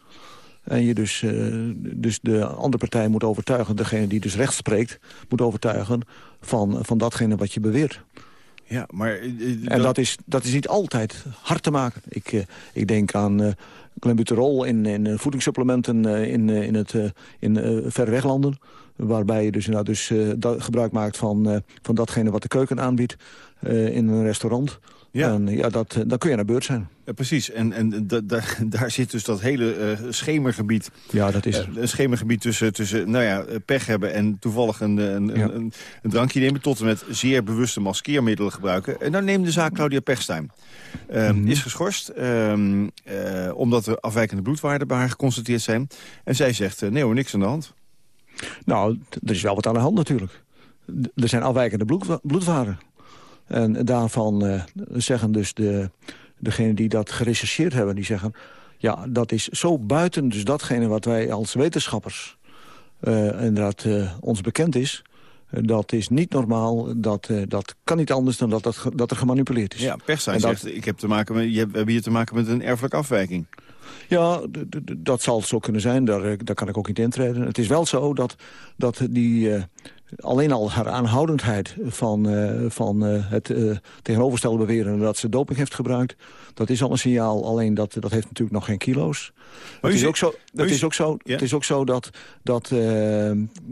En je dus, uh, dus de andere partij moet overtuigen, degene die dus recht spreekt... moet overtuigen van, van datgene wat je beweert. Ja, maar... Uh, en dat is, dat is niet altijd hard te maken. Ik, uh, ik denk aan uh, clenbuterol in, in voedingssupplementen in, in, het, in verre weglanden. Waarbij je dus, nou, dus gebruik maakt van, van datgene wat de keuken aanbiedt in een restaurant. Ja. En ja, dat, dan kun je naar beurt zijn. Ja, precies. En, en da, da, daar zit dus dat hele uh, schemergebied. Ja, dat is uh, Een schemergebied tussen, tussen nou ja, pech hebben en toevallig een, een, ja. een, een, drankje nemen... tot en met zeer bewuste maskeermiddelen gebruiken. En dan neemt de zaak Claudia Pechstein. Uh, mm -hmm. Is geschorst ehm, omdat er afwijkende bloedwaarden bij haar geconstateerd zijn. En zij zegt, nee hoor, niks aan de hand. Nou, er is wel wat aan de hand natuurlijk. Er zijn afwijkende bloed, bloedwaarden. En daarvan uh, zeggen dus de, degenen die dat gerechercheerd hebben... die zeggen, ja, dat is zo buiten dus datgene wat wij als wetenschappers... Uh, inderdaad uh, ons bekend is... Dat is niet normaal. Dat, dat kan niet anders dan dat, dat, dat er gemanipuleerd is. Ja, Perstijn zegt, ik heb te maken met, je hebt, we hebben hier te maken met een erfelijke afwijking. Ja, dat zal zo kunnen zijn. Daar, daar kan ik ook niet intreden. Het is wel zo dat, dat die, alleen al haar aanhoudendheid van, uh, van uh, het uh, tegenovergestelde beweren... dat ze doping heeft gebruikt, dat is al een signaal. Alleen dat, dat heeft natuurlijk nog geen kilo's. Het is, ook zo, dat is ook zo, ja? het is ook zo dat, dat,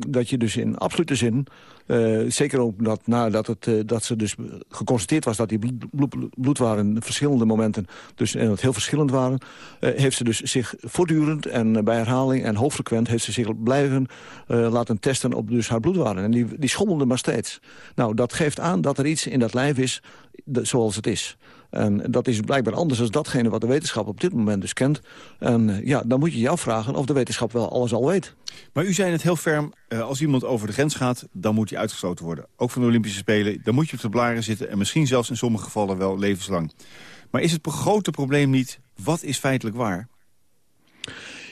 dat je dus in absolute zin uh, zeker ook dat, nadat het, uh, dat ze dus geconstateerd was dat die bloed, verschillende momenten dus, en dat heel verschillend waren, uh, heeft ze dus zich voortdurend en bij herhaling en hoofdfrequent heeft ze zich blijven laten testen op dus haar bloedwaarden. En die, die schommelden maar steeds. Nou, dat geeft aan dat er iets in dat lijf is zoals het is. En dat is blijkbaar anders dan datgene wat de wetenschap op dit moment dus kent. En ja, dan moet je je afvragen of de wetenschap wel alles al weet. Maar u zei het heel ferm, als iemand over de grens gaat... dan moet hij uitgesloten worden. Ook van de Olympische Spelen, dan moet je op de blaren zitten... en misschien zelfs in sommige gevallen wel levenslang. Maar is het grote probleem niet, wat is feitelijk waar?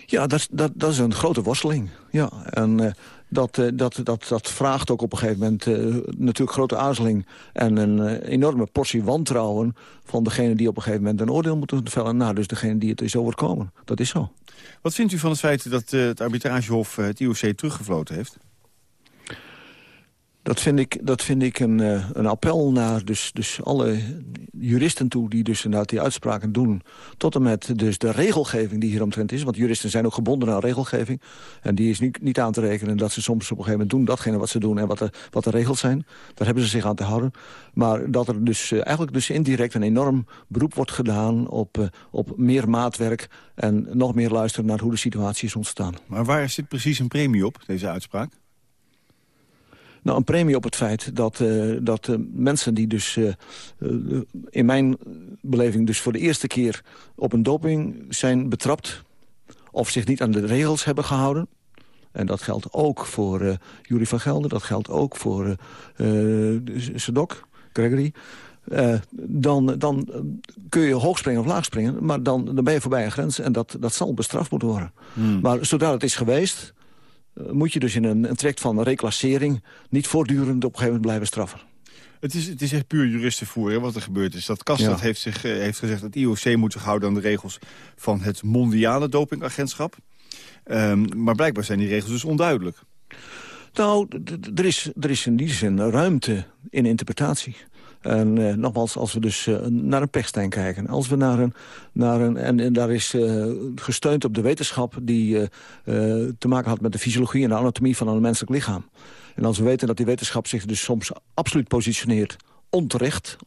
Ja, dat, dat, dat is een grote worsteling. Ja, en uh, dat, uh, dat, dat, dat vraagt ook op een gegeven moment uh, natuurlijk grote aarzeling... en een enorme portie wantrouwen van degene die op een gegeven moment een oordeel moeten vellen. Nou, dus degene die het is overkomen. Dat is zo. Wat vindt u van het feit dat het arbitragehof het IOC teruggefloten heeft? Dat vind ik, dat vind ik een, uh, een appel naar dus, dus alle juristen toe... die dus inderdaad die uitspraken doen. Tot en met dus de regelgeving die hieromtrent is. Want juristen zijn ook gebonden aan regelgeving. En die is niet, niet aan te rekenen dat ze soms op een gegeven moment doen... datgene wat ze doen en wat de, wat de regels zijn. Daar hebben ze zich aan te houden. Maar dat er dus uh, eigenlijk dus indirect een enorm beroep wordt gedaan... op, uh, op meer maatwerk en nog meer luisteren naar hoe de situatie is ontstaan. Maar waar zit precies een premie op, deze uitspraak? Nou, een premie op het feit dat, uh, dat uh, mensen die dus uh, in mijn beleving dus voor de eerste keer op een doping zijn betrapt... of zich niet aan de regels hebben gehouden... En dat geldt ook voor uh, Jury van Gelder, dat geldt ook voor Sedok, Gregory. Uh, dan, dan kun je hoog springen of laag springen, maar dan, dan ben je voorbij een grens... en dat, dat zal bestraft moeten worden. Hmm. Maar zodra het is geweest, moet je dus in een, een traject van reclassering... niet voortdurend op een gegeven moment blijven straffen. Het is, het is echt puur juristenvoer hè, wat er gebeurd is. Dat Kastad ja. heeft, zich, uh, heeft gezegd dat IOC moet zich houden aan de regels... van het mondiale dopingagentschap. Um, maar blijkbaar zijn die regels dus onduidelijk. Nou, er is, er is in die zin ruimte in interpretatie. En uh, nogmaals, als we dus uh, naar een pechstein kijken... als we naar een... Naar een en, daar is uh, gesteund op de wetenschap... die te maken had met de fysiologie en de anatomie van een menselijk lichaam. En als we weten dat die wetenschap zich dus soms absoluut positioneert onterecht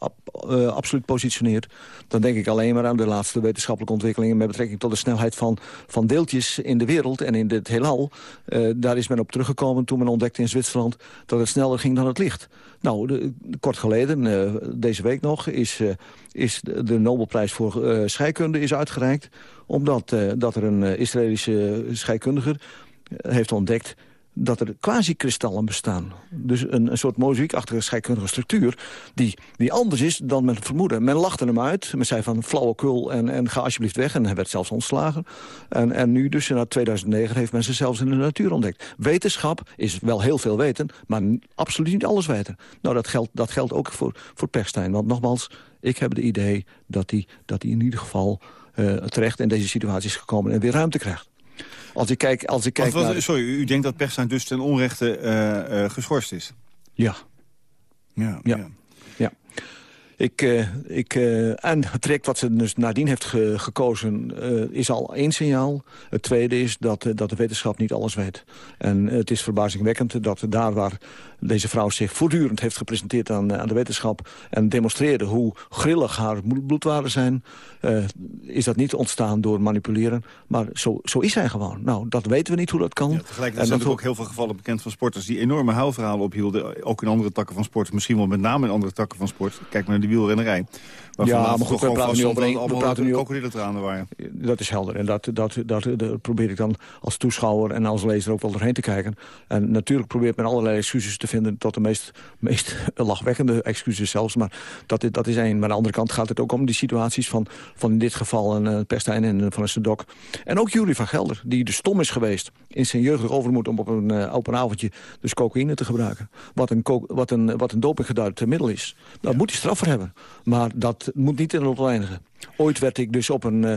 uh, absoluut positioneert... dan denk ik alleen maar aan de laatste wetenschappelijke ontwikkelingen... met betrekking tot de snelheid van, van deeltjes in de wereld en in het heelal. Uh, daar is men op teruggekomen toen men ontdekte in Zwitserland... dat het sneller ging dan het licht. Nou, de, kort geleden, uh, deze week nog, is, is de, de Nobelprijs voor scheikunde is uitgereikt... omdat dat er een Israëlische scheikundige heeft ontdekt dat er quasi-kristallen bestaan. Dus een, een soort mozaïekachtige scheikundige structuur... Die, die anders is dan men vermoedde. Men lachte hem uit. Men zei van flauwekul en, en ga alsjeblieft weg. En hij werd zelfs ontslagen. En, en nu dus in 2009 heeft men ze zelfs in de natuur ontdekt. Wetenschap is wel heel veel weten, maar absoluut niet alles weten. Nou, dat geldt, dat geldt ook voor, voor Perstijn. Want nogmaals, ik heb het idee dat hij dat in ieder geval... Uh, terecht in deze situatie is gekomen en weer ruimte krijgt. Als ik kijk, als ik kijk wat, naar... Sorry, u denkt dat Pechstein dus ten onrechte uh, uh, geschorst is? Ja. Ja, ja. ja. ja. Ik, uh, ik, uh, en het traject wat ze dus nadien heeft ge gekozen uh, is al één signaal. Het tweede is dat, dat de wetenschap niet alles weet. En het is verbazingwekkend dat daar waar deze vrouw zich voortdurend heeft gepresenteerd aan, aan de wetenschap... en demonstreerde hoe grillig haar bloedwaarden zijn... Is dat niet ontstaan door manipuleren. Maar zo, zo is hij gewoon. Nou, dat weten we niet hoe dat kan. Ja, tegelijkertijd zijn er ook heel veel gevallen bekend van sporters... die enorme huilverhalen ophielden, ook in andere takken van sport. Misschien wel met name in andere takken van sport. Kijk maar naar de wielrennerij. Ja, maar goed, we praten nu over... We praten nu krokodillentranen waren. Dat is helder. En dat, dat, dat, dat, probeer ik dan als toeschouwer en als lezer ook wel doorheen te kijken. En natuurlijk probeert men allerlei excuses te vinden... tot de meest, meest lachwekkende excuses zelfs. Maar dat, dat is één. Maar aan de andere kant gaat het ook om die situaties van, van in dit geval een uh, Pestijn en Van een Sedok. En ook Jury van Gelder, die dus stom is geweest... in zijn jeugdig overmoed om op een, uh, op een avondje dus cocaïne te gebruiken. Wat een, wat een, wat een dopinggeduid middel is. Daar moet hij straf voor hebben. Maar dat moet niet in het eindigen. Ooit werd ik dus op een... Uh,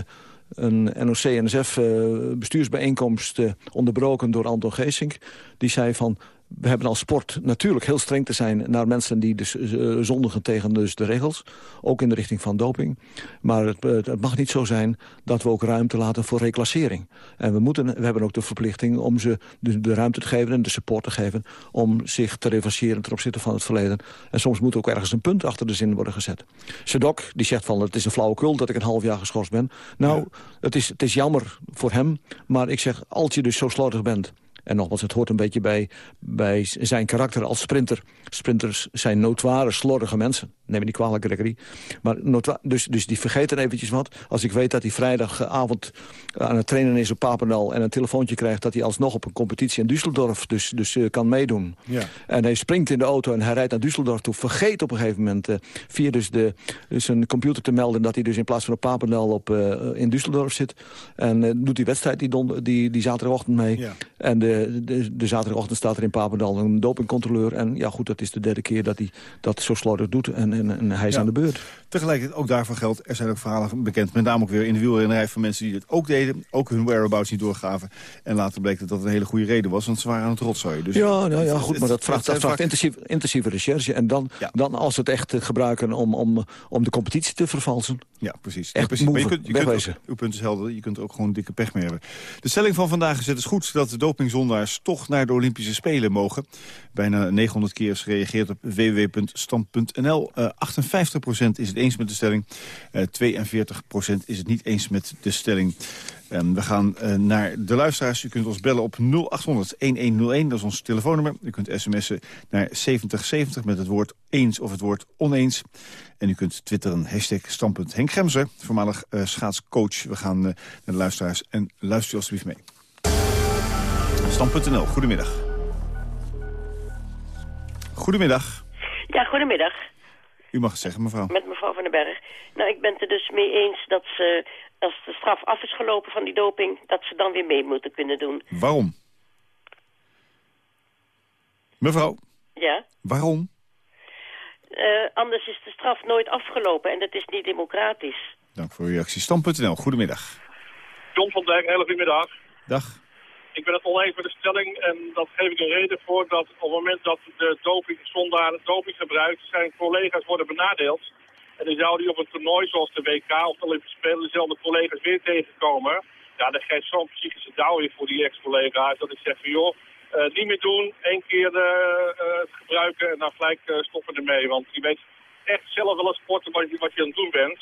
een NOC-NSF-bestuursbijeenkomst uh, onderbroken door Anton Geesink. Die zei van, we hebben als sport natuurlijk heel streng te zijn... naar mensen die dus, uh, zondigen tegen dus de regels. Ook in de richting van doping. Maar het, het, mag niet zo zijn dat we ook ruimte laten voor reclassering. En we, moeten, we hebben ook de verplichting om ze de, de ruimte te geven... en de support te geven om zich te revanceren ten opzichte van het verleden. En soms moet ook ergens een punt achter de zin worden gezet. Sedok die zegt van het is een flauwekul dat ik een half jaar geschorst ben. Nou, het, is, het is jammer voor hem. Maar ik zeg, als je dus zo slordig bent en nogmaals, het hoort een beetje bij, bij zijn karakter als sprinter. Sprinters zijn notoire, slordige mensen. Neem me niet kwalijk, Gregory. Maar dus, dus die vergeten eventjes wat. Als ik weet dat hij vrijdagavond aan het trainen is op Papendal... en een telefoontje krijgt dat hij alsnog op een competitie in Düsseldorf dus, dus uh, kan meedoen. Ja. En hij springt in de auto en hij rijdt naar Düsseldorf toe. Vergeet op een gegeven moment uh, via dus, de, dus een computer te melden... dat hij dus in plaats van op Papendal op, uh, in Düsseldorf zit. En doet die wedstrijd die, die, die zaterdagochtend mee. Ja. En de, de, de, zaterdagochtend staat er in Papendal een dopingcontroleur. En ja goed, dat is de derde keer dat hij dat zo slordig doet. En, en, en hij is aan de beurt. Tegelijkertijd, ook daarvan geldt, er zijn ook verhalen bekend... met name ook weer in de wielrennerij van mensen die het ook deden... ook hun whereabouts niet doorgaven. En later bleek dat dat een hele goede reden was, want ze waren aan het rotzooien. Dus ja, nou ja, goed, maar dat vraagt, dat vraagt intensief, intensieve recherche. En dan, dan als het echt gebruiken om, om, om de competitie te vervalsen... Ja, precies. Echt ja, precies. maar je kunt, je kunt ook, uw punt is helder, je kunt ook gewoon dikke pech mee hebben. De stelling van vandaag is het is goed dat de toch naar de Olympische Spelen mogen. Bijna 900 keer is gereageerd op www.stand.nl. Uh, 58% is het eens met de stelling, uh, 42% is het niet eens met de stelling. Um, we gaan uh, naar de luisteraars. U kunt ons bellen op 0800-1101, dat is ons telefoonnummer. U kunt sms'en naar 7070 met het woord eens of het woord oneens. En u kunt twitteren, hashtag standpunt Henk Gemser, voormalig schaatscoach. We gaan naar de luisteraars en luister alsjeblieft mee. Stand.nl, goedemiddag. Goedemiddag. Ja, goedemiddag. U mag het zeggen, mevrouw. Met mevrouw van den Berg. Nou, ik ben het er dus mee eens dat ze, als de straf af is gelopen van die doping... dat ze dan weer mee moeten kunnen doen. Waarom? Mevrouw? Ja? Waarom? Uh, anders is de straf nooit afgelopen en dat is niet democratisch. Dank voor uw reactie. Stam.nl, goedemiddag. John van Dijk, hele goedemiddag. Dag. Ik ben het oneens met de stelling en dat geef ik een reden voor dat op het moment dat de dopingzondaar doping gebruikt, zijn collega's worden benadeeld. En dan zou die op een toernooi zoals de WK of de Olympische Spelen dezelfde collega's weer tegenkomen. Ja, dan geeft zo'n psychische dauw weer voor die ex-collega's dat ik zeg van joh, uh, niet meer doen, één keer uh, gebruiken en dan gelijk stoppen ermee. Want je weet echt zelf wel een sporten wat je, wat je aan het doen bent.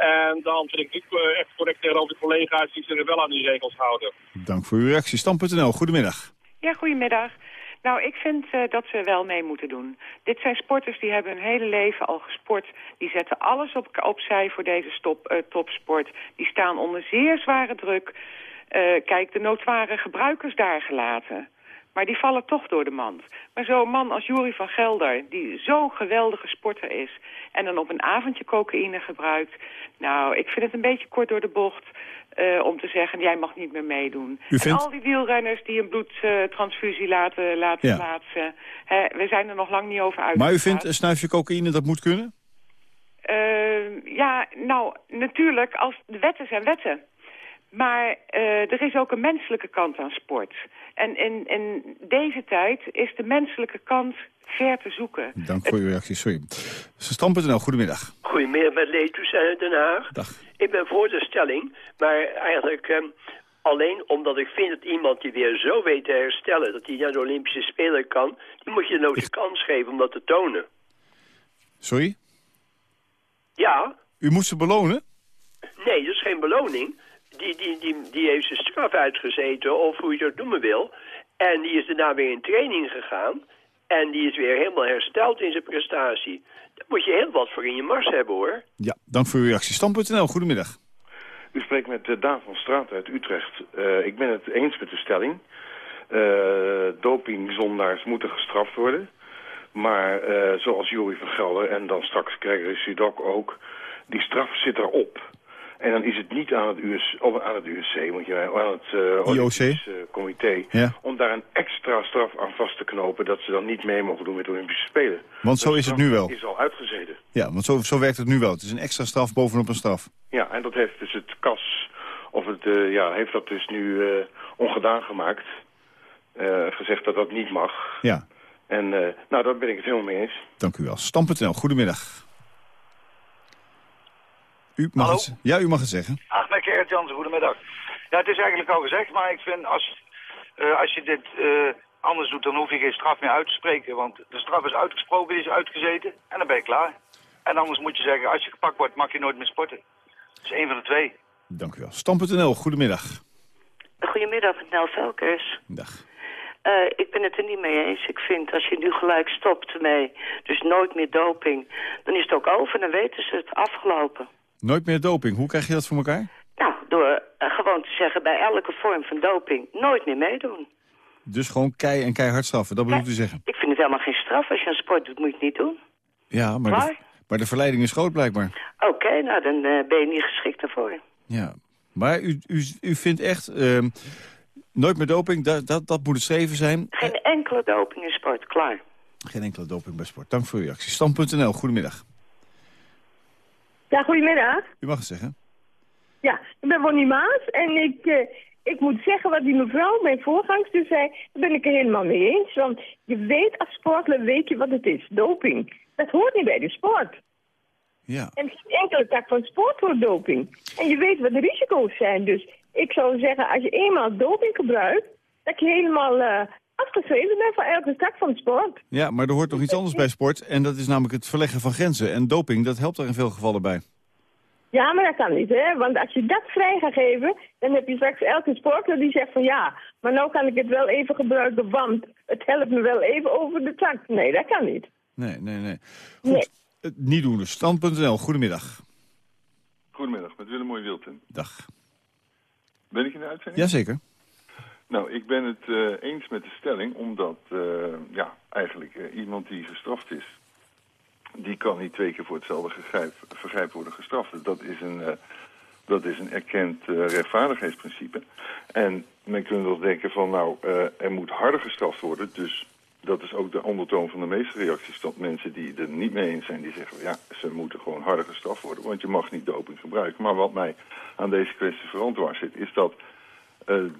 En dan vind ik niet echt correct tegenover de collega's die zich er wel aan die regels houden. Dank voor uw reactie. Stam.nl, goedemiddag. Ja, goedemiddag. Nou, ik vind uh, dat ze wel mee moeten doen. Dit zijn sporters die hebben hun hele leven al gesport. Die zetten alles op, opzij voor deze stop, uh, topsport. Die staan onder zeer zware druk. Uh, kijk, de notoire gebruikers daar gelaten. Maar die vallen toch door de mand. Maar zo'n man als Jury van Gelder, die zo'n geweldige sporter is... en dan op een avondje cocaïne gebruikt... nou, ik vind het een beetje kort door de bocht... Uh, om te zeggen, jij mag niet meer meedoen. U vindt... En al die wielrenners die een bloedtransfusie uh, laten, laten ja. plaatsen... Hè, we zijn er nog lang niet over uit. Maar u vindt een snuifje cocaïne dat moet kunnen? Uh, ja, nou, natuurlijk, als de wetten zijn wetten. Maar uh, er is ook een menselijke kant aan sport. En in, in deze tijd is de menselijke kant ver te zoeken. Dank voor uw reactie, sorry. Stam.nl, goedemiddag. Goedemiddag, met Letus uit Den Haag. Dag. Ik ben voor de stelling, maar eigenlijk um, alleen omdat ik vind dat iemand die weer zo weet te herstellen... dat hij naar de Olympische Spelen kan, die moet je ook de kans geven om dat te tonen. Sorry? Ja. U moet ze belonen? Nee, dat is geen beloning die, die, die, die heeft zijn straf uitgezeten, of hoe je het noemen wil. En die is daarna weer in training gegaan. En die is weer helemaal hersteld in zijn prestatie. Daar moet je heel wat voor in je mars hebben, hoor. Ja, dank voor uw reactie. Stam.nl, goedemiddag. U spreekt met uh, Daan van Straat uit Utrecht. Uh, ik ben het eens met de stelling. Uh, dopingzondaars moeten gestraft worden. Maar zoals Jorie van Gelder en dan straks krijgen Sudok ook... die straf zit erop. En dan is het niet aan het, US, of aan het USC, want je, aan het uh, Olympisch uh, comité... Ja. om daar een extra straf aan vast te knopen... dat ze dan niet mee mogen doen met de Olympische Spelen. Want zo is het nu wel. is al uitgezeten. Ja, want zo, zo werkt het nu wel. Het is een extra straf bovenop een straf. Ja, en dat heeft dus het KAS... of het, uh, ja, heeft dat dus nu ongedaan gemaakt. gezegd dat dat niet mag. Ja. En nou, daar ben ik het helemaal mee eens. Dank u wel. Stam.nl, goedemiddag. U mag het, ja, u mag het zeggen. Ahmed Gerrit Jansen, goedemiddag. Ja, het is eigenlijk al gezegd, maar ik vind als, uh, als je dit uh, anders doet, dan hoef je geen straf meer uit te spreken. Want de straf is uitgesproken, die is uitgezeten en dan ben je klaar. En anders moet je zeggen, als je gepakt wordt, mag je nooit meer sporten. Dat is één van de twee. Dank u wel. Stam.nl, goedemiddag. Goedemiddag, Nel Velkers. Dag. Uh, ik ben het er niet mee eens. Ik vind als je nu gelijk stopt mee, dus nooit meer doping, dan is het ook over. Dan weten ze het afgelopen. Nooit meer doping. Hoe krijg je dat voor elkaar? Nou, door uh, gewoon te zeggen bij elke vorm van doping nooit meer meedoen. Dus gewoon kei en keihard straffen, dat bedoelt u zeggen? Ik vind het helemaal geen straf. Als je een sport doet, moet je het niet doen. Ja, maar, de, maar de verleiding is groot blijkbaar. Oké, okay, nou dan uh, ben je niet geschikt daarvoor. Ja, maar u, u, u vindt echt... Uh, nooit meer doping, dat, dat, dat moet het streven zijn. Geen enkele doping in sport, klaar. Geen enkele doping bij sport. Dank voor uw reactie. Stam.nl, goedemiddag. Ja, goedemiddag. U mag het zeggen. Ja, ik ben Bonnie Maas en ik, uh, ik moet zeggen wat die mevrouw, mijn voorgangster, zei, daar ben ik er helemaal mee eens. Want je weet als sportler, weet je wat het is, doping. Dat hoort niet bij de sport. Ja. En geen enkele tak van sport hoort doping. En je weet wat de risico's zijn, dus ik zou zeggen, als je eenmaal doping gebruikt, dat je helemaal uh, afgeschreven bent van elke tak van sport. Ja, maar er hoort nog iets anders bij sport. En dat is namelijk het verleggen van grenzen. En doping, dat helpt er in veel gevallen bij. Ja, maar dat kan niet, hè. Want als je dat vrij gaat geven, dan heb je straks elke sporter die zegt van ja, maar nou kan ik het wel even gebruiken, want het helpt me wel even over de tak. Nee, dat kan niet. Nee, nee, nee. Goed, nee. het niet doen dus. Stand.nl, goedemiddag. Goedemiddag, met Willem Mooi Wilten. Dag. Ben ik in de uitzending? Jazeker. Nou, ik ben het uh, eens met de stelling, omdat uh, ja, eigenlijk uh, iemand die gestraft is, die kan niet twee keer voor hetzelfde gegrijp, vergrijp worden gestraft. Dat is een, dat is een erkend rechtvaardigheidsprincipe. En men kunt wel denken van, nou, er moet harder gestraft worden. Dus dat is ook de ondertoon van de meeste reacties. Dat mensen die er niet mee eens zijn, die zeggen, ja, ze moeten gewoon harder gestraft worden. Want je mag niet doping gebruiken. Maar wat mij aan deze kwestie verantwoord zit, is dat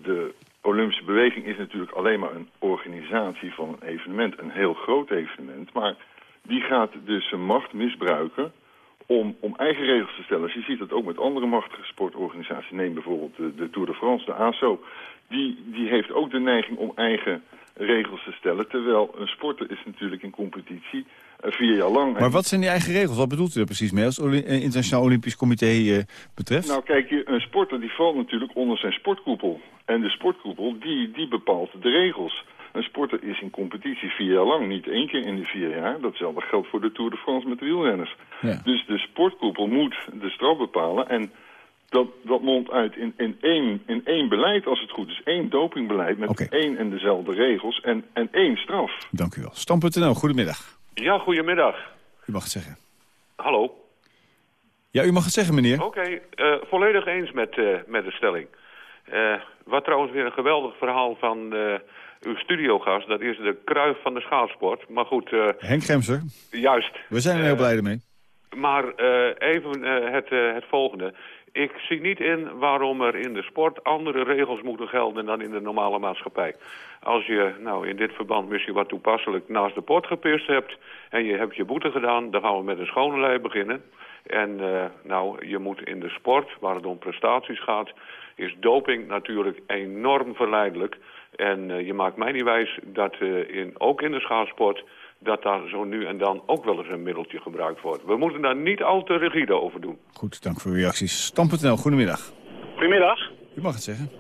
de Olympische beweging is natuurlijk alleen maar een organisatie van een evenement. Een heel groot evenement. Maar die gaat dus zijn macht misbruiken om, om eigen regels te stellen. Dus je ziet dat ook met andere machtige sportorganisaties. Neem bijvoorbeeld de, de Tour de France, de ASO. Die, die heeft ook de neiging om eigen regels te stellen. Terwijl een sporter is natuurlijk in competitie vier jaar lang. Maar wat zijn die eigen regels? Wat bedoelt u er precies mee als het Internationaal Olympisch Comité uh, betreft? Nou kijk, een sporter die valt natuurlijk onder zijn sportkoepel. En de sportkoepel die, die bepaalt de regels. Een sporter is in competitie vier jaar lang, niet één keer in de vier jaar. Datzelfde geldt voor de Tour de France met de wielrenners. Ja. Dus de sportkoepel moet de straf bepalen en dat, dat mondt uit in, in, één, in één beleid als het goed is. Eén dopingbeleid met één en dezelfde regels en, en één straf. Dank u wel. Stam.nl, goedemiddag. Ja, goedemiddag. U mag het zeggen. Hallo. Ja, u mag het zeggen, meneer. Oké, eh, volledig eens met, eh, met de stelling. Eh, wat trouwens weer een geweldig verhaal van uw studiogast. Dat is de kruif van de schaatsport. Maar goed... Henk Gemser. Juist. We zijn er heel blij mee. Maar even het, het volgende. Ik zie niet in waarom er in de sport andere regels moeten gelden dan in de normale maatschappij. Als je nou in dit verband misschien wat toepasselijk naast de pot gepist hebt en je hebt je boete gedaan, dan gaan we met een schone lei beginnen. En eh, nou, je moet in de sport, waar het om prestaties gaat, is doping natuurlijk enorm verleidelijk. En eh, je maakt mij niet wijs dat eh, in, ook in de schaatsport dat daar zo nu en dan ook wel eens een middeltje gebruikt wordt. We moeten daar niet al te rigide over doen. Goed, dank voor uw reacties. Stam.nl, goedemiddag. Goedemiddag. U mag het zeggen.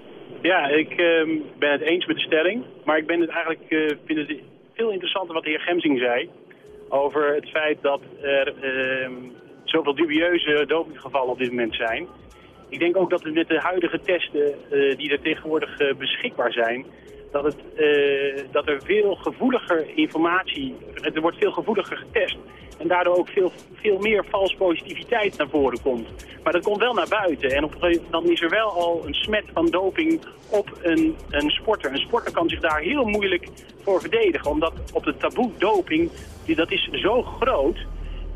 Ja, ik ehm, ben het eens met de stelling. Maar ik ben het eigenlijk, eh, vind, het, veel interessanter wat de heer Gemsing zei. Over het feit dat er ehm, zoveel dubieuze dopinggevallen op dit moment zijn. Ik denk ook dat het met de huidige testen eh, die er tegenwoordig eh, beschikbaar zijn... Dat, het, eh, dat er veel gevoeliger informatie... Er wordt veel gevoeliger getest. En daardoor ook veel, veel meer vals positiviteit naar voren komt. Maar dat komt wel naar buiten. En op dan is er wel al een smet van doping op een, een sporter. Een sporter kan zich daar heel moeilijk voor verdedigen. Omdat op de taboe doping, die, dat is zo groot...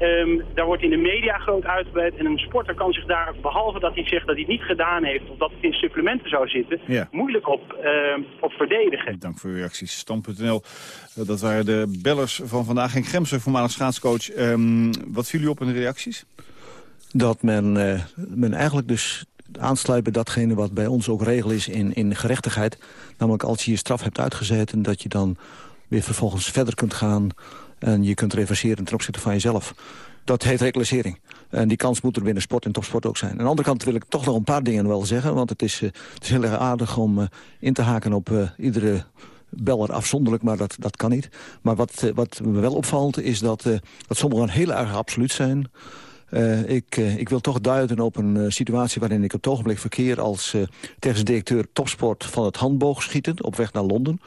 Um, daar wordt in de media groot uitgebreid. En een sporter kan zich daar, behalve dat hij zegt dat hij het niet gedaan heeft... of dat het in supplementen zou zitten, moeilijk op, uh, op verdedigen. Dank voor uw reacties. Stam.nl, dat waren de bellers van vandaag. Henk Gremser, voormalig schaatscoach. Um, wat viel u op in de reacties? Dat men, uh, men eigenlijk dus aansluit bij datgene wat bij ons ook regel is in, in gerechtigheid. Namelijk als je je straf hebt uitgezeten... dat je dan weer vervolgens verder kunt gaan en je kunt reverseren ten opzichte van jezelf. Dat heet reclassering. En die kans moet er binnen sport en topsport ook zijn. Aan de andere kant wil ik toch nog een paar dingen wel zeggen. Want het is, uh, is heel erg aardig om uh, in te haken op uh, iedere beller afzonderlijk, maar dat, dat kan niet. Maar wat, wat me wel opvalt is dat, dat sommigen heel erg absoluut zijn. Uh, ik, uh, ik wil toch duiden op een uh, situatie waarin ik op het ogenblik verkeer... als technisch directeur topsport van het handboogschieten op weg naar Londen.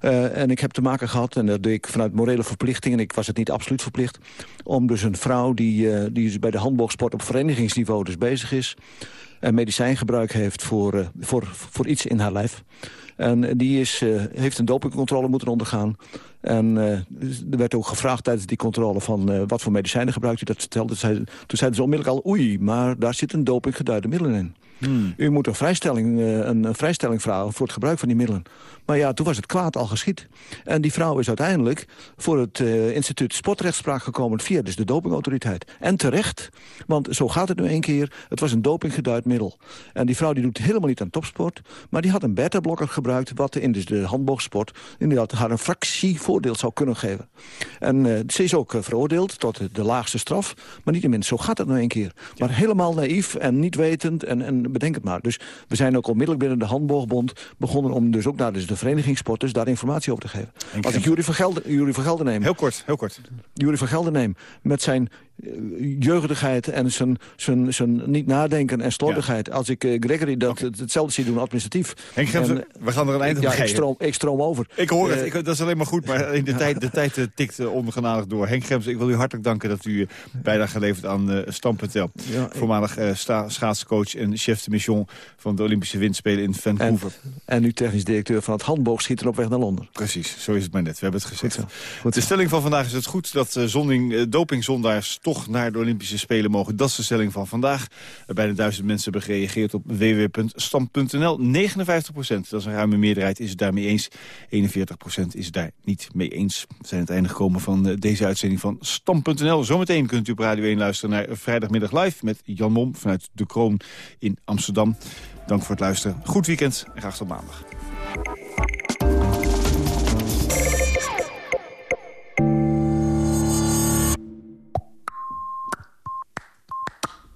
Uh, en ik heb te maken gehad, en dat deed ik vanuit morele verplichting... en ik was het niet absoluut verplicht... om dus een vrouw die, uh, die dus bij de handboogsport op verenigingsniveau dus bezig is... en medicijngebruik heeft voor, uh, voor, voor iets in haar lijf... En die is, heeft een dopingcontrole moeten ondergaan. En er werd ook gevraagd tijdens die controle van wat voor medicijnen gebruikt u. Dat vertelde. Toen zeiden ze onmiddellijk al, oei, maar daar zitten dopinggeduide middelen in. Hmm. U moet een vrijstelling, een vrijstelling vragen voor het gebruik van die middelen. Maar ja, toen was het kwaad al geschied. En die vrouw is uiteindelijk voor het uh, instituut sportrechtspraak gekomen... via dus de dopingautoriteit. En terecht, want zo gaat het nu een keer. Het was een dopinggeduid middel. En die vrouw die doet helemaal niet aan topsport... maar die had een beta-blokker gebruikt... wat in dus de handboogsport inderdaad haar een fractie voordeel zou kunnen geven. En uh, ze is ook uh, veroordeeld tot de, laagste straf. Maar niet minst, zo gaat het nu een keer. Maar helemaal naïef en niet wetend en, en bedenk het maar. Dus we zijn ook onmiddellijk binnen de handboogbond begonnen... om dus ook naar dus de verenigingssporters daar informatie over te geven. Als ik Jury van, Gelder, Jury van Gelder neem... Heel kort, heel kort. Jury van Gelder neem met zijn jeugdigheid en zijn, zijn, zijn niet nadenken en slordigheid. Ja. Als ik uh, Gregory dat okay. hetzelfde zie doen administratief. Henk en, we gaan er een eind aan ja, geven. Ik stroom, ik stroom over. Ik hoor het, uh, ik, dat is alleen maar goed, maar in de tijd, de tijd uh, tikt ongenadig door. Henk Gems, ik wil u hartelijk danken dat u bijdrage geleverd aan uh, Stam.nl. Ja, Voormalig schaatscoach en chef de mission van de Olympische Windspelen in Vancouver. En, en nu technisch directeur van het handboogschieten op weg naar Londen. Precies, zo is het maar net. We hebben het gezegd. Goed goed de stelling van vandaag is het goed dat zonding, dopingzondaars toch naar de Olympische Spelen mogen. Dat is de stelling van vandaag. Bijna duizend mensen hebben gereageerd op www.stand.nl. 59 procent, dat is een ruime meerderheid, is het daarmee eens. 41 procent is het daar niet mee eens. We zijn het einde gekomen van deze uitzending van Stam.nl. Zometeen kunt u op Radio 1 luisteren naar Vrijdagmiddag Live... met Jan Mom vanuit De Kroon in Amsterdam. Dank voor het luisteren. Goed weekend en graag tot maandag.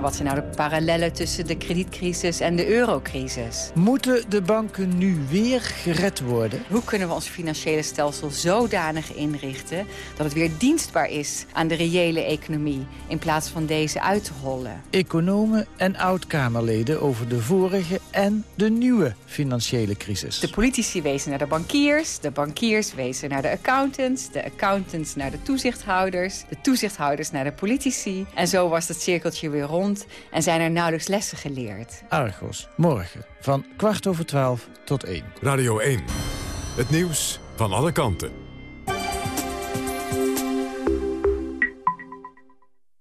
Wat zijn nou de parallellen tussen de kredietcrisis en de eurocrisis? Moeten de banken nu weer gered worden? Hoe kunnen we ons financiële stelsel zodanig inrichten... dat het weer dienstbaar is aan de reële economie... in plaats van deze uit te hollen? Economen en oud-Kamerleden over de vorige en de nieuwe financiële crisis. De politici wezen naar de bankiers, de bankiers wezen naar de accountants... de accountants naar de toezichthouders, de toezichthouders naar de politici... en zo was het cirkeltje weer rond en zijn er nauwelijks lessen geleerd. Argos, morgen van kwart over twaalf tot één. Radio 1, het nieuws van alle kanten.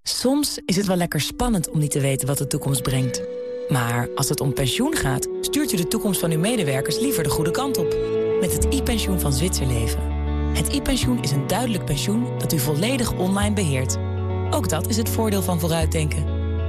Soms is het wel lekker spannend om niet te weten wat de toekomst brengt. Maar als het om pensioen gaat, stuurt u de toekomst van uw medewerkers liever de goede kant op. Met het e-pensioen van Zwitserleven. Het e-pensioen is een duidelijk pensioen dat u volledig online beheert. Ook dat is het voordeel van vooruitdenken.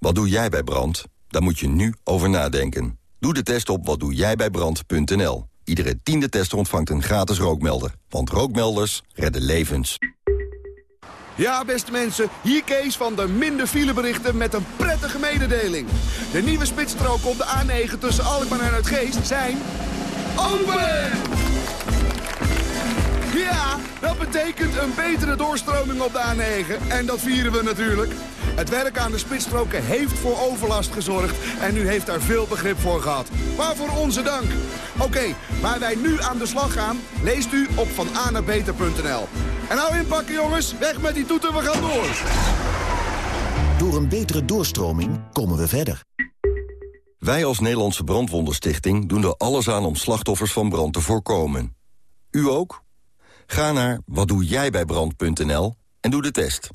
Wat doe jij bij brand? Daar moet je nu over nadenken. Doe de test op watdoejijbijbrand.nl. Iedere tiende tester ontvangt een gratis rookmelder. Want rookmelders redden levens. Ja, beste mensen, hier Kees van de minder fileberichten met een prettige mededeling. De nieuwe spitsstroken op de A9 tussen Alkmaar en Uitgeest zijn... open! Ja, dat betekent een betere doorstroming op de A9. En dat vieren we natuurlijk. Het werk aan de spitsstroken heeft voor overlast gezorgd. En u heeft daar veel begrip voor gehad. Waarvoor onze dank. Oké, waar wij nu aan de slag gaan, leest u op vananabeter.nl. En nou inpakken jongens, weg met die toeter, we gaan door. Door een betere doorstroming komen we verder. Wij als Nederlandse Brandwondenstichting doen er alles aan om slachtoffers van brand te voorkomen. U ook? Ga naar watdoejijbijbrand.nl en doe de test.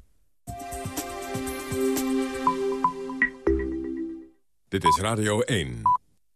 Dit is Radio 1.